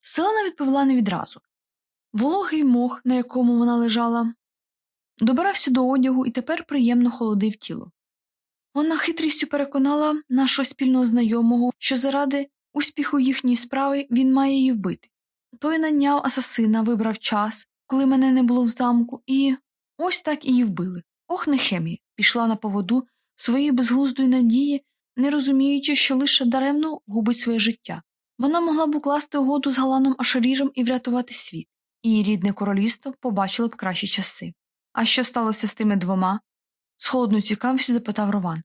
Селена відповіла не відразу. Вологий мох, на якому вона лежала, добирався до одягу і тепер приємно холодив тіло. Вона хитрістю переконала нашого спільного знайомого, що заради успіху їхньої справи він має її вбити. Той наняв асасина, вибрав час, коли мене не було в замку, і ось так її вбили. Ох, Нехемія пішла на поводу своєї безглуздої надії, не розуміючи, що лише даремно губить своє життя. Вона могла б укласти угоду з Галаном Ашаріром і врятувати світ, її рідне королівство побачило б кращі часи. А що сталося з тими двома? з холодною цікавістю запитав Рован.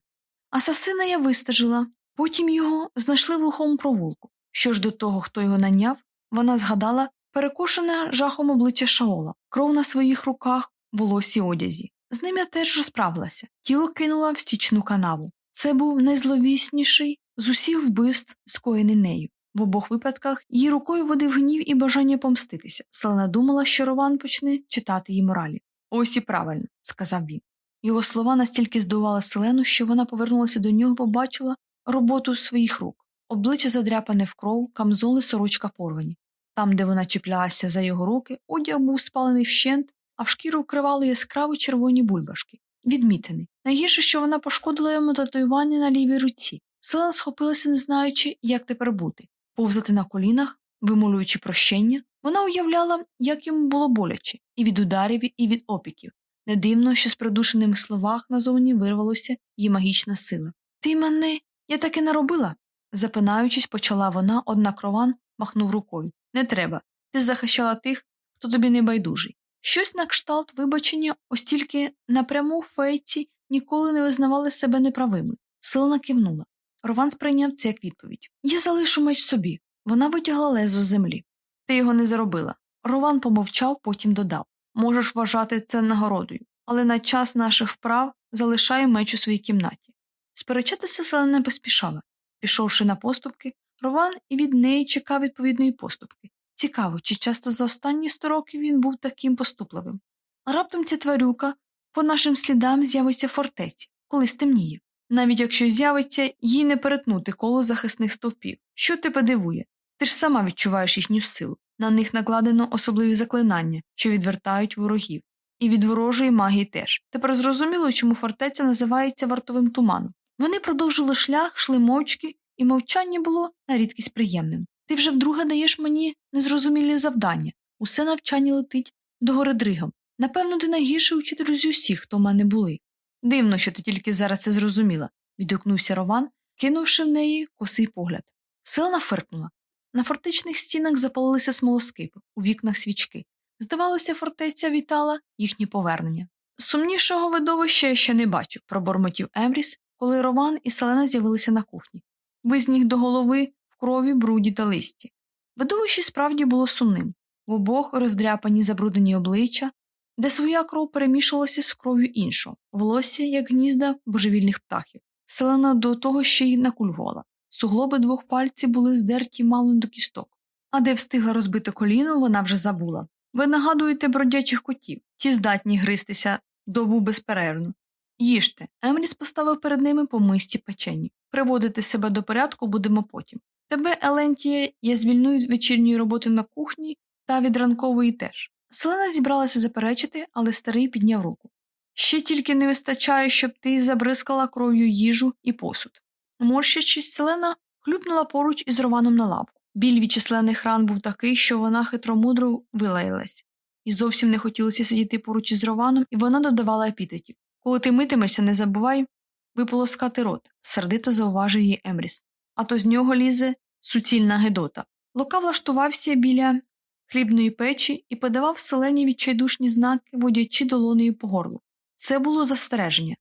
Асасина я вистежила, потім його знайшли в глухому провулку. Що ж до того, хто його наняв, вона згадала перекошене жахом обличчя Шаола, кров на своїх руках, волосі одязі. З ним я теж розправилася, тіло кинула в стічну канаву. Це був найзловісніший з усіх вбивств, скоєний нею. В обох випадках її рукою водив гнів і бажання помститися. Селена думала, що Рован почне читати їй моралі. Ось і правильно, сказав він. Його слова настільки здивували Селену, що вона повернулася до нього, побачила роботу своїх рук, обличчя задряпане в кров, камзоли сорочка порвані. Там, де вона чіплялася за його руки, одяг був спалений вщент, а в шкіру вкривали яскраві червоні бульбашки. Відмітини. Найгірше, що вона пошкодила йому татуювання на лівій руці. Селена схопилася, не знаючи, як тепер бути, повзати на колінах, вимолюючи прощення. Вона уявляла, як йому було боляче, і від ударів, і від опіків. Не дивно, що з придушеними словах назовні вирвалося її магічна сила. Ти мене, я таки наробила. запинаючись, почала вона, однак Рован махнув рукою. Не треба. Ти захищала тих, хто тобі не байдужий. Щось на кшталт вибачення, ось напряму фейці ніколи не визнавали себе неправими. Силна кивнула. Рован сприйняв це як відповідь. Я залишу меч собі. Вона витягла лезо з землі. Ти його не заробила. Рован помовчав, потім додав Можеш вважати це нагородою, але на час наших вправ залишаю меч у своїй кімнаті. Сперечатися Селена не поспішала. Пішовши на поступки, Рован і від неї чекав відповідної поступки. Цікаво, чи часто за останні сто років він був таким поступливим. Раптом ця тварюка по нашим слідам з'явиться в фортеці, коли стемніє. Навіть якщо з'явиться, їй не перетнути коло захисних стовпів. Що тебе дивує? Ти ж сама відчуваєш їхню силу. На них накладено особливі заклинання, що відвертають ворогів. І від ворожої магії теж. Тепер зрозуміло, чому фортеця називається вартовим туманом. Вони продовжили шлях, йшли мовчки, і мовчання було на рідкість приємним. Ти вже вдруге даєш мені незрозумілі завдання. Усе навчання летить до гори дригом. Напевно, ти найгірший учитель з усіх, хто в мене були. Дивно, що ти тільки зараз це зрозуміла, відгукнувся Рован, кинувши в неї косий погляд. Селена фиркнула. На фортечних стінах запалилися смолоскипи, у вікнах свічки. Здавалося, фортеця вітала їхнє повернення. Сумнішого видовища я ще не бачив, пробормотів Емріс, коли Рован і Селена з'явилися на кухні. Ви з ніг до голови в крові, бруді та листі. Видовище справді було сумним в обох роздряпані забруднені обличчя, де своя кров перемішувалася з кров'ю іншого, волосся, як гнізда божевільних птахів. Селена до того ще й накульгувала. Суглоби двох пальців були здерті мало до кісток, а де встигла розбити коліно, вона вже забула. Ви нагадуєте бродячих котів, ті здатні гристися добу безперервно. Їжте, Емріс поставив перед ними по мисті печені. Приводити себе до порядку будемо потім. Тебе, Елентія, я звільную від вечірньої роботи на кухні та від ранкової теж. Селена зібралася заперечити, але старий підняв руку. Ще тільки не вистачає, щоб ти забризкала кров'ю їжу і посуд. Морщачись, селена хлюпнула поруч із Рованом на лавку. Біль від численних ран був такий, що вона хитромудро вилаялась, і зовсім не хотілося сидіти поруч із Рованом, і вона додавала епітетів. Коли ти митимешся, не забувай виполоскати рот, сердито зауважив її Емріс. А то з нього лізе суцільна гедота. Лука влаштувався біля хлібної печі і подавав селені відчайдушні знаки, водячи долонею по горлу. Це було застереження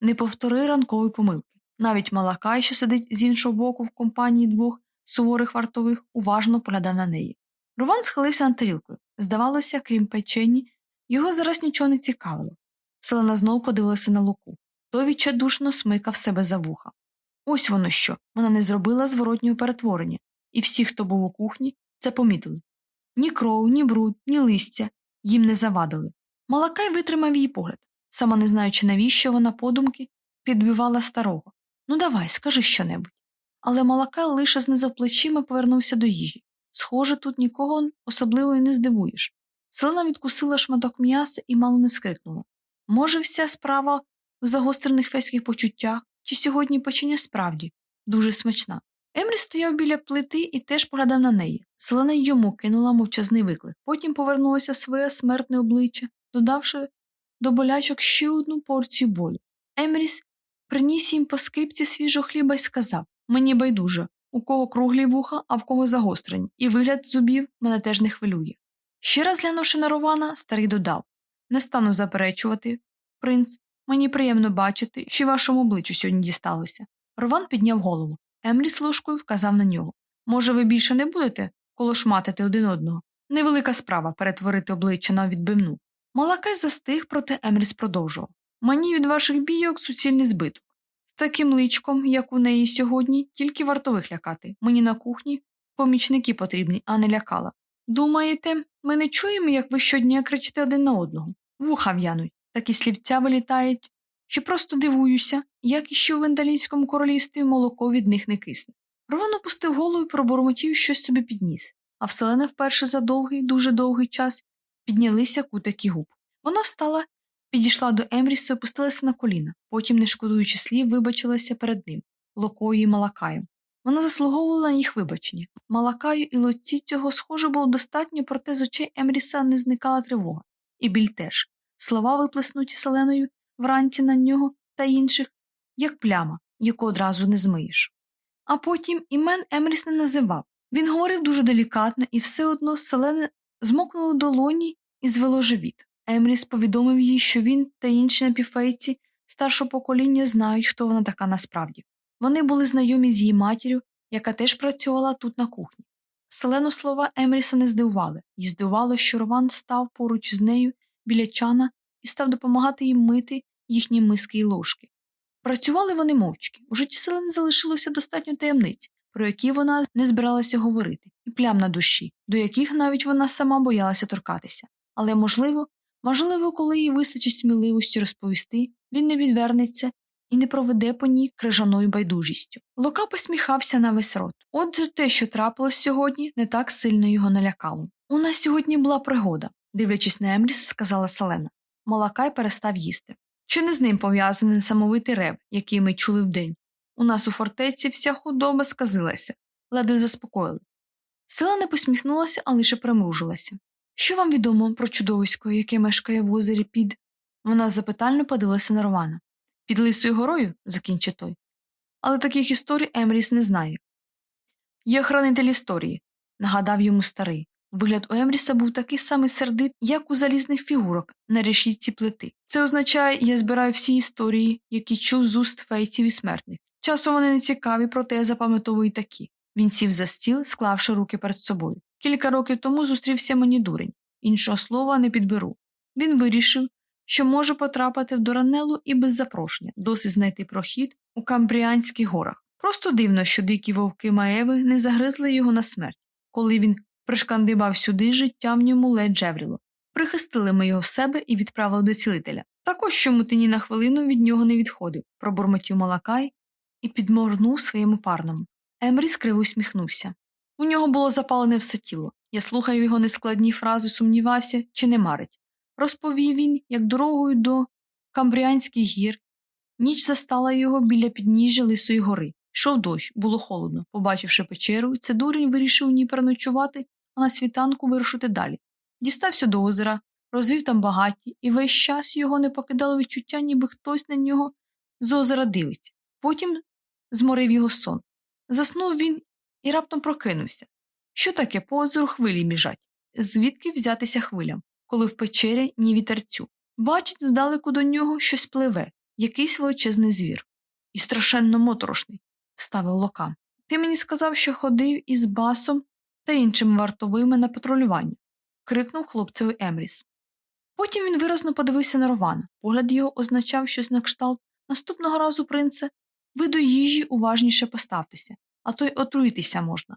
не повтори ранкової помилки. Навіть Малакай, що сидить з іншого боку в компанії двох суворих вартових, уважно поглядав на неї. Руван схилився над тарілкою. Здавалося, крім печені, його зараз нічого не цікавило. Селена знову подивилася на луку. Той відчайдушно смикав себе за вуха. Ось воно що. Вона не зробила зворотнього перетворення, і всі, хто був у кухні, це помітили. Ні кров, ні бруд, ні листя їм не завадили. Малакай витримав її погляд, сама не знаючи, навіщо вона подумки підбивала старого. Ну, давай, скажи щонебудь. Але Малакай лише знизав плечима повернувся до їжі. Схоже, тут нікого особливо і не здивуєш. Селена відкусила шматок м'яса і мало не скрикнула. Може, вся справа в загострених фейських почуттях, чи сьогодні печення справді дуже смачна. Емрі стояв біля плити і теж поглядав на неї. Селена йому кинула мовчазний виклик. Потім повернулося своє смертне обличчя, додавши до болячок ще одну порцію болю. Емріс приніс їм по скипці свіжого хліба і сказав Мені байдуже, у кого круглі вуха, а в кого загострені, і вигляд зубів мене теж не хвилює. Ще раз глянувши на Рована, старий додав Не стану заперечувати, принц, мені приємно бачити, що вашому обличчю сьогодні дісталося. Рован підняв голову. Емлі з ложкою вказав на нього. Може, ви більше не будете колошматити один одного? Невелика справа перетворити обличчя на відбивну. Малакай застиг, проте Емріс продовжував. Мені від ваших бійок суцільний збиток. З таким личком, як у неї сьогодні, тільки вартових лякати. Мені на кухні помічники потрібні, а не лякала. Думаєте, ми не чуємо, як ви щодня кричите один на одного? Вуха в'януть, такі слівця вилітають, що просто дивуюся, як іще у вендалійському королівстві молоко від них не кисне. Рован опустив голову і пробурмотів щось собі підніс, а вселене вперше за довгий, дуже довгий час піднялися кутики губ. Вона встала, підійшла до Емріса і опустилася на коліна, потім, не шкодуючи слів, вибачилася перед ним, локою і малакаєм. Вона заслуговувала на їх вибачення. Малакаю і лоці цього схоже було достатньо, проте з очей Емріса не зникала тривога. І біль теж. Слова, виплеснуті селеною вранці на нього та інших, як пляма, яку одразу не змиєш. А потім імен Емріс не називав. Він говорив дуже делікатно, і все одно селене змокнуло долоні і звело живіт. Емріс повідомив їй, що він та інші напівфейці старшого покоління знають, хто вона така насправді. Вони були знайомі з її матір'ю, яка теж працювала тут на кухні. Селену слова Емріса не здивували, їй здивувало, що Рован став поруч з нею біля чана і став допомагати їм мити їхні миски й ложки. Працювали вони мовчки. У житті селени залишилося достатньо таємниць, про які вона не збиралася говорити, і плям на душі, до яких навіть вона сама боялася торкатися. Але, можливо, можливо, коли їй вистачить сміливості розповісти, він не відвернеться і не проведе по ній крижаною байдужістю. Лука посміхався на весь рот. Отже, те, що трапилось сьогодні, не так сильно його налякало. У нас сьогодні була пригода, дивлячись на Емріс, сказала Селена. Малакай перестав їсти. Чи не з ним пов'язаний несамовитий рев, який ми чули вдень? У нас у фортеці вся худоба сказилася, ледве заспокоїли. Сила не посміхнулася, а лише примружилася. Що вам відомо про чудовисько, яке мешкає в озері під. Вона запитально подивилася на Рована. Під лисою горою, закінчив той. Але таких історій Емріс не знає. Є хранитель історії, нагадав йому старий. Вигляд у Емріса був такий самий сердит, як у залізних фігурок на решітці плити. Це означає, я збираю всі історії, які чув з уст фейців і смертних. Часом вони не цікаві, проте я запам'ятовую такі. Він сів за стіл, склавши руки перед собою. Кілька років тому зустрівся мені дурень. Іншого слова не підберу. Він вирішив, що може потрапити в Доранелу і без запрошення, досить знайти прохід у Камбріанських горах. Просто дивно, що дикі вовки Маеви не загризли його на смерть, коли він пришкандибав сюди життя в ньому ледь джевріло. Прихистили ми його в себе і відправили до цілителя. Також чому ти ні на хвилину від нього не відходив, пробурмотів Малакай і підморгнув своєму парному. Емрі скриво усміхнувся. У нього було запалене все тіло. Я слухав його нескладні фрази, сумнівався, чи не марить. Розповів він, як дорогою до Камбріанських гір. Ніч застала його біля підніжжя Лисої гори. Йшов дощ, було холодно. Побачивши печеру, це дурень вирішив у ній переночувати, а на світанку вирушити далі. Дістався до озера, розвів там багаті, і весь час його не покидало відчуття, ніби хтось на нього з озера дивиться. Потім зморив його сон. Заснув він і раптом прокинувся. Що таке по озеру хвилі міжать? Звідки взятися хвилям, коли в печері ні вітерцю? Бачить, здалеку до нього щось пливе, якийсь величезний звір. І страшенно моторошний, вставив Лока. Ти мені сказав, що ходив із басом та іншими вартовими на патрулювання, крикнув хлопцеві Емріс. Потім він виразно подивився на Рована. Погляд його означав щось на кшталт наступного разу, принце, ви до їжі уважніше поставтеся, а то й отруїтися можна.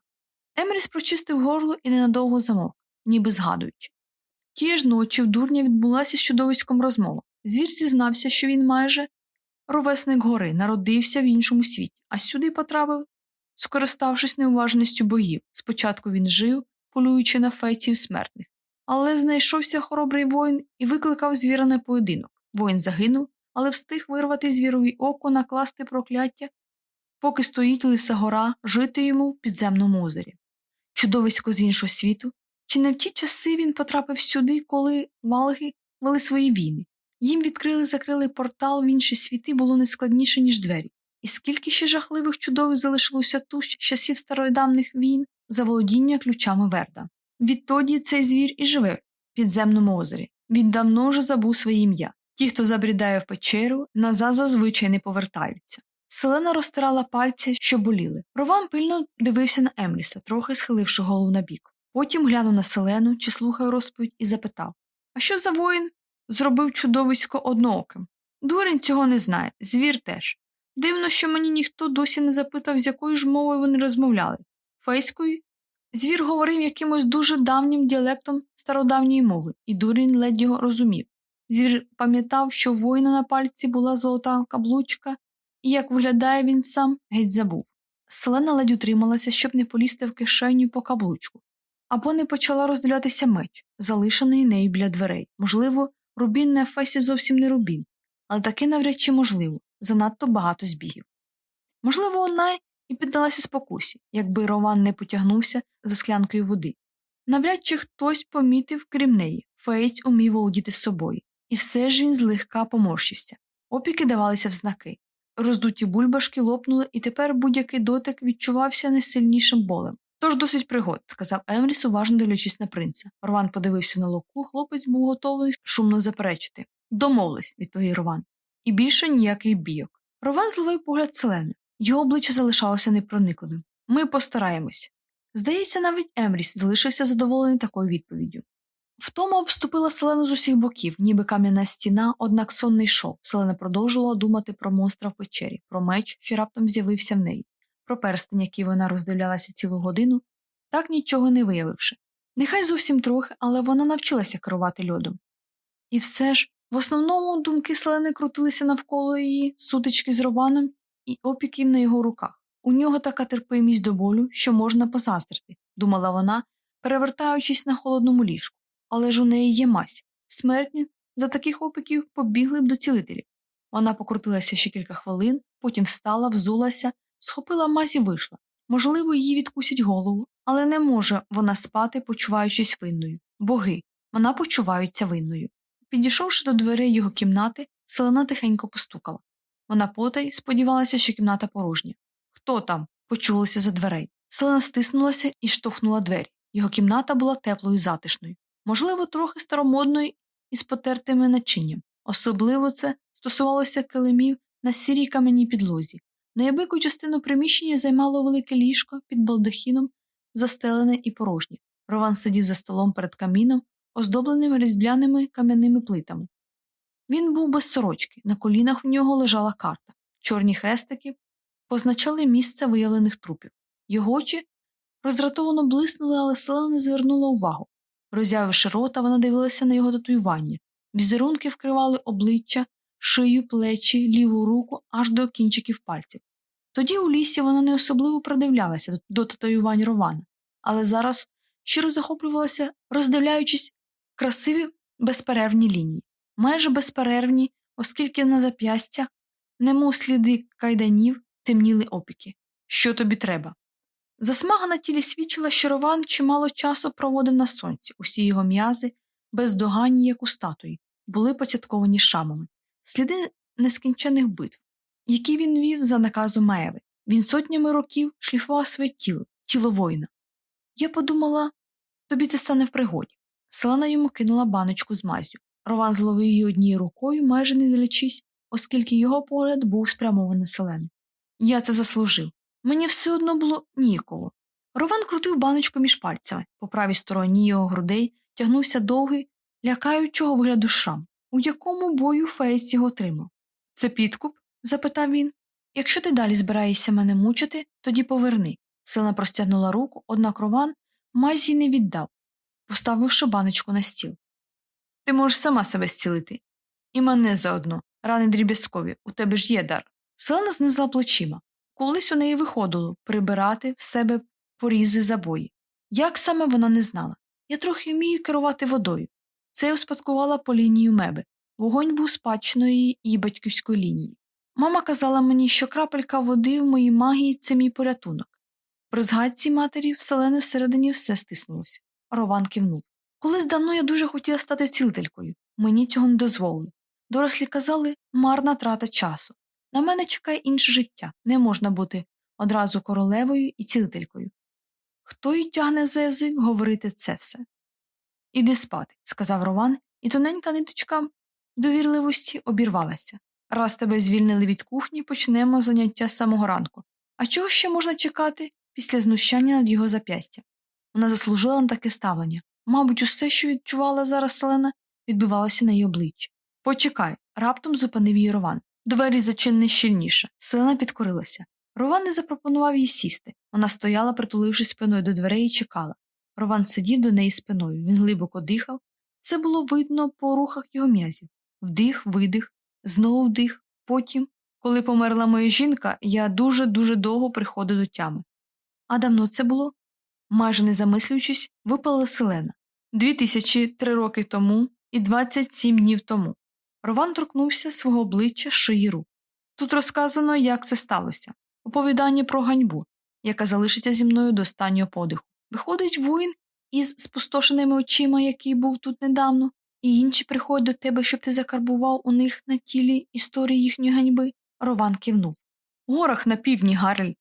Емріс прочистив горло і ненадовго замовк, ніби згадуючи. Тієї ж ночі в дурня відбулася з чудовиськом розмова. Звір зізнався, що він майже ровесник гори, народився в іншому світі, а сюди потрапив, скориставшись неуважністю боїв. Спочатку він жив полюючи на фейців смертних. Але знайшовся хоробрий воїн і викликав звіра на поєдинок. Воїн загинув, але встиг вирвати звірові око, накласти прокляття, поки стоїть лиса гора, жити йому в підземному озері. Чудовисько з іншого світу. Чи не в ті часи він потрапив сюди, коли валги вели свої війни? Їм відкрили закрили портал в інші світи було не складніше, ніж двері. І скільки ще жахливих чудових залишилося тут з часів стародавних війн за володіння ключами Верда. Відтоді цей звір і живе в підземному озері. Він давно вже забув своє ім'я. Ті, хто забрідає в печеру, назад зазвичай не повертаються. Селена розтирала пальці, що боліли. Рован пильно дивився на Емліса, трохи схиливши голову на бік. Потім глянув на селену чи слухав розповідь і запитав А що за воїн зробив чудовисько однооким? Дурень цього не знає, звір теж. Дивно, що мені ніхто досі не запитав, з якою ж мовою вони розмовляли фейською. Звір говорив якимось дуже давнім діалектом стародавньої мови, і дурень ледь його розумів. Звір пам'ятав, що в воїна на пальці була золота каблучка, і як виглядає він сам, геть забув. Селена ледь утрималася, щоб не полізти в кишеню по каблучку, або не почала розділятися меч, залишений нею біля дверей. Можливо, рубін на ефесі зовсім не рубін, але таки навряд чи можливо, занадто багато збігів. Можливо, вона і піддалася спокусі, якби Рован не потягнувся за склянкою води. Навряд чи хтось помітив, крім неї, Феєць умів володіти собою, і все ж він злегка поморщився. Опіки давалися в знаки. Роздуті бульбашки лопнули, і тепер будь-який дотик відчувався найсильнішим болем. Тож досить пригод, сказав Емріс, уважно дивлячись на принца. Рован подивився на локу, хлопець був готовий шумно заперечити. Домовились, відповів Рован. І більше ніякий бійок. Рован зловив погляд селени. Його обличчя залишалося непроникливим. Ми постараємось. Здається, навіть Емріс залишився задоволений такою відповіддю. Втома обступила селену з усіх боків, ніби кам'яна стіна, однак сон не йшов. Селена продовжувала думати про монстра в печері, про меч, що раптом з'явився в неї, про перстень, який вона роздивлялася цілу годину, так нічого не виявивши. Нехай зовсім трохи, але вона навчилася керувати льодом. І все ж, в основному думки селени крутилися навколо її, сутички з Рованом і опіків на його руках. У нього така терпимість до болю, що можна позаздрити, думала вона, перевертаючись на холодному ліжку. Але ж у неї є мазь. Смертні за таких опіків побігли б до цілителів. Вона покрутилася ще кілька хвилин, потім встала, взулася, схопила мазь і вийшла. Можливо, їй відкусять голову, але не може вона спати, почуваючись винною. Боги, вона почувається винною. Підійшовши до дверей його кімнати, селена тихенько постукала. Вона потай сподівалася, що кімната порожня. Хто там? почулося за дверей. Селена стиснулася і штовхнула двері. Його кімната була теплою і затишною, можливо, трохи старомодною і з потертими начинням. Особливо це стосувалося килимів на сірій кам'яній підлозі. Неябику частину приміщення займало велике ліжко під балдахіном, застелене і порожнє. Рован сидів за столом перед каміном, оздобленим різьбляними кам'яними плитами. Він був без сорочки, на колінах в нього лежала карта. Чорні хрестики позначали місце виявлених трупів. Його очі роздратовано блиснули, але села не звернула увагу. Роззявивши рота, вона дивилася на його татуювання. Візерунки вкривали обличчя, шию, плечі, ліву руку аж до кінчиків пальців. Тоді у лісі вона не особливо продивлялася до татуювань Рована, але зараз щиро захоплювалася, роздивляючись красиві безперервні лінії майже безперервні, оскільки на зап'ястях, немов сліди кайданів, темніли опіки. Що тобі треба? Засмага на тілі свідчила, що Рован чимало часу проводив на сонці, усі його м'язи, бездоганні, як у статуї, були поцятковані шамами, сліди нескінчених битв, які він вів за наказом Маеви. Він сотнями років шліфував своє тіло, тіло воїна. Я подумала, тобі це стане в пригоді. Селена йому кинула баночку з мазю. Рован зловив її однією рукою, майже не дивлячись, оскільки його погляд був спрямований селену. Я це заслужив. Мені все одно було ніяково. Рован крутив баночку між пальцями. По правій стороні його грудей тягнувся довгий, лякаючого вигляду шрам. У якому бою Фейс його тримав? Це підкуп? запитав він. Якщо ти далі збираєшся мене мучити, тоді поверни. Селена простягнула руку, однак Рован майже не віддав, поставивши баночку на стіл. Ти можеш сама себе зцілити. І мене заодно, рани дріб'язкові, у тебе ж є дар. Селена знизила плечима. Колись у неї виходило прибирати в себе порізи забої. Як саме вона не знала. Я трохи вмію керувати водою. Це я успадкувала по лінію меби. Вогонь був спадщиною її батьківської лінії. Мама казала мені, що крапелька води в моїй магії це мій порятунок. При згадці матері вселени всередині все стиснулося. Рован кивнув. Колись давно я дуже хотіла стати цілителькою. Мені цього не дозволили. Дорослі казали марна трата часу. На мене чекає інше життя, не можна бути одразу королевою і цілителькою. Хто й тягне за язик говорити це все? Іди спати, сказав Рован, і тоненька ниточка довірливості обірвалася. Раз тебе звільнили від кухні, почнемо заняття з самого ранку. А чого ще можна чекати після знущання над його зап'ястям? Вона заслужила на таке ставлення. Мабуть, усе, що відчувала зараз Селена, відбивалося на її обличчі. Почекай, раптом зупинив її Рован. Двері зачинені щільніше. Селена підкорилася. Рован не запропонував їй сісти. Вона стояла, притулившись спиною до дверей і чекала. Рован сидів до неї спиною. Він глибоко дихав. Це було видно по рухах його м'язів. Вдих, видих, знову вдих. Потім, коли померла моя жінка, я дуже-дуже довго приходив до тями. А давно це було? Майже не замислюючись, випала селена. Дві тисячі три роки тому і двадцять сім днів тому. Рован торкнувся свого обличчя шиї рук. Тут розказано, як це сталося оповідання про ганьбу, яка залишиться зі мною до останнього подиху. Виходить воїн із спустошеними очима, який був тут недавно, і інші приходять до тебе, щоб ти закарбував у них на тілі історії їхньої ганьби. Рован кивнув. У горах на півдні Гарль,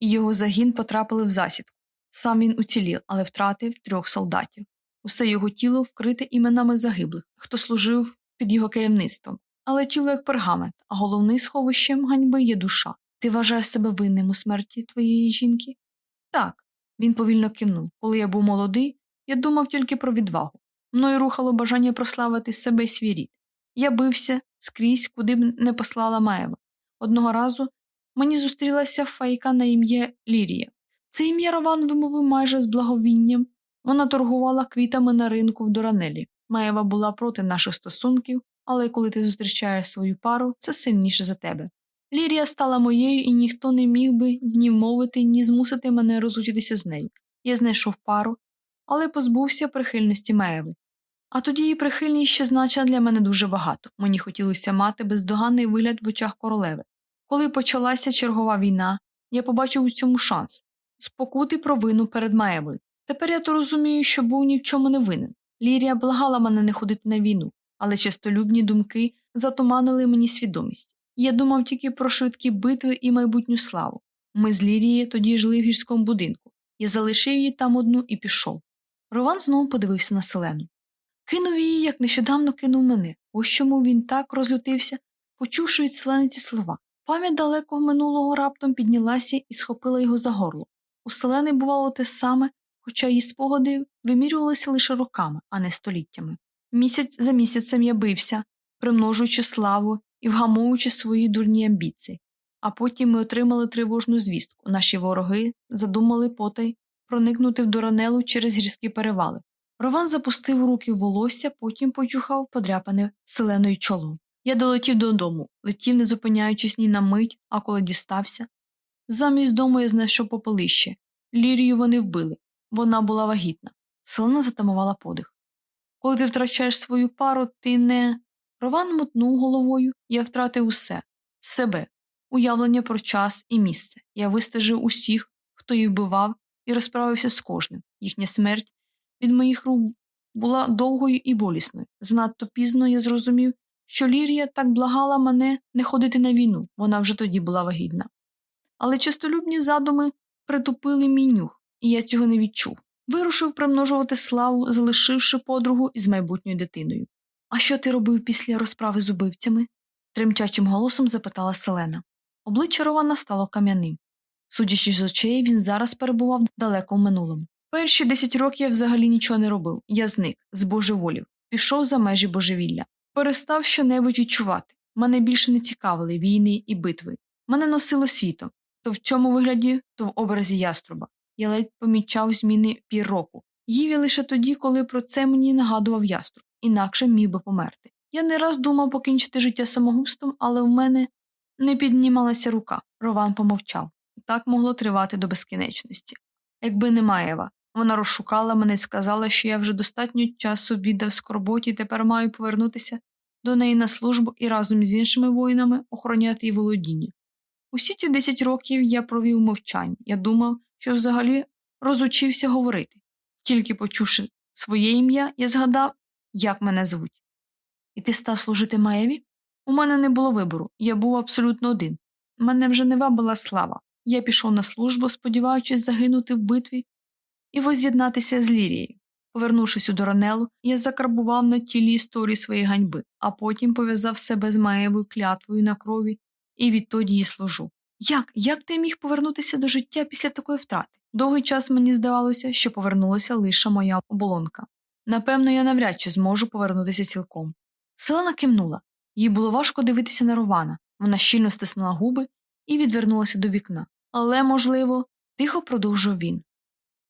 і його загін потрапили в засідку. Сам він уцілів, але втратив трьох солдатів. Усе його тіло вкрите іменами загиблих, хто служив під його керівництвом, але тіло як пергамент, а головним сховищем ганьби є душа. Ти вважаєш себе винним у смерті твоєї жінки? Так. Він повільно кивнув. Коли я був молодий, я думав тільки про відвагу. Мною рухало бажання прославити себе і свій рід. Я бився скрізь, куди б не послала Маєва. Одного разу мені зустрілася файка на ім'я Лірія. Це ім'я Рован вимовив майже з благовінням. Вона торгувала квітами на ринку в Доранелі. Маєва була проти наших стосунків, але коли ти зустрічаєш свою пару, це сильніше за тебе. Лірія стала моєю, і ніхто не міг би ні вмовити, ні змусити мене розлучитися з нею. Я знайшов пару, але позбувся прихильності Маєви. А тоді її прихильність ще значила для мене дуже багато. Мені хотілося мати бездоганний вигляд в очах королеви. Коли почалася чергова війна, я побачив у цьому шанс спокути провину перед Маєвою. Тепер я то розумію, що був ні в чому не винен. Лірія благала мене не ходити на війну, але чистолюбні думки затуманили мені свідомість. Я думав тільки про швидкі битви і майбутню славу. Ми з Лірією тоді жили в гірському будинку. Я залишив її там одну і пішов. Рован знову подивився на селену. Кинув її, як нещодавно кинув мене. Ось чому він так розлютився, почувши від селени ці слова. Пам'ять далекого минулого раптом піднялася і схопила його за горло. У селени бувало те саме, хоча її спогади вимірювалися лише роками, а не століттями. Місяць за місяцем я бився, примножуючи славу і вгамовуючи свої дурні амбіції. А потім ми отримали тривожну звістку. Наші вороги задумали потай проникнути в доранелу через гірські перевали. Рован запустив руки в волосся, потім почухав подряпане селеною чоло. Я долетів додому, летів, не зупиняючись ні на мить, а коли дістався. Замість дому я знайшов попелище. Лірію вони вбили. Вона була вагітна. Селена затамувала подих. Коли ти втрачаєш свою пару, ти не. Рован мотнув головою, я втратив усе себе, уявлення про час і місце. Я вистежив усіх, хто їх вбивав, і розправився з кожним. Їхня смерть від моїх рук була довгою і болісною. Занадто пізно я зрозумів, що Лірія так благала мене не ходити на війну, вона вже тоді була вагітна. Але чистолюбні задуми притупили мій нюх, і я цього не відчув. Вирушив примножувати славу, залишивши подругу із майбутньою дитиною. А що ти робив після розправи з убивцями? тремтячим голосом запитала Селена. Обличчя Рована стало кам'яним. Судячи з очей, він зараз перебував далеко в минулому. Перші десять років я взагалі нічого не робив. Я зник, збожеволів, пішов за межі божевілля, перестав щонебудь відчувати. Мене більше не цікавили війни і битви. Мене носило світом то в цьому вигляді, то в образі яструба. Я ледь помічав зміни пір року. Їв я лише тоді, коли про це мені нагадував яструб, інакше міг би померти. Я не раз думав покінчити життя самогубством, але в мене не піднімалася рука. Рован помовчав. Так могло тривати до безкінечності. Якби не Маєва, Вона розшукала мене і сказала, що я вже достатньо часу віддав скорботі і тепер маю повернутися до неї на службу і разом з іншими воїнами охороняти її володіння. Усі ті 10 років я провів мовчання. Я думав, що взагалі розучився говорити. Тільки почувши своє ім'я, я згадав, як мене звуть. І ти став служити Маєві? У мене не було вибору, я був абсолютно один. Мене вже не вабила слава. Я пішов на службу, сподіваючись загинути в битві і воз'єднатися з Лірією. Повернувшись у Доронелу, я закарбував на тілі історії своєї ганьби, а потім пов'язав себе з Маєвою клятвою на крові і відтоді їй служу. Як? Як ти міг повернутися до життя після такої втрати? Довгий час мені здавалося, що повернулася лише моя оболонка. Напевно, я навряд чи зможу повернутися цілком. Селена кивнула. Їй було важко дивитися на Рована. Вона щільно стиснула губи і відвернулася до вікна. Але, можливо, тихо продовжив він.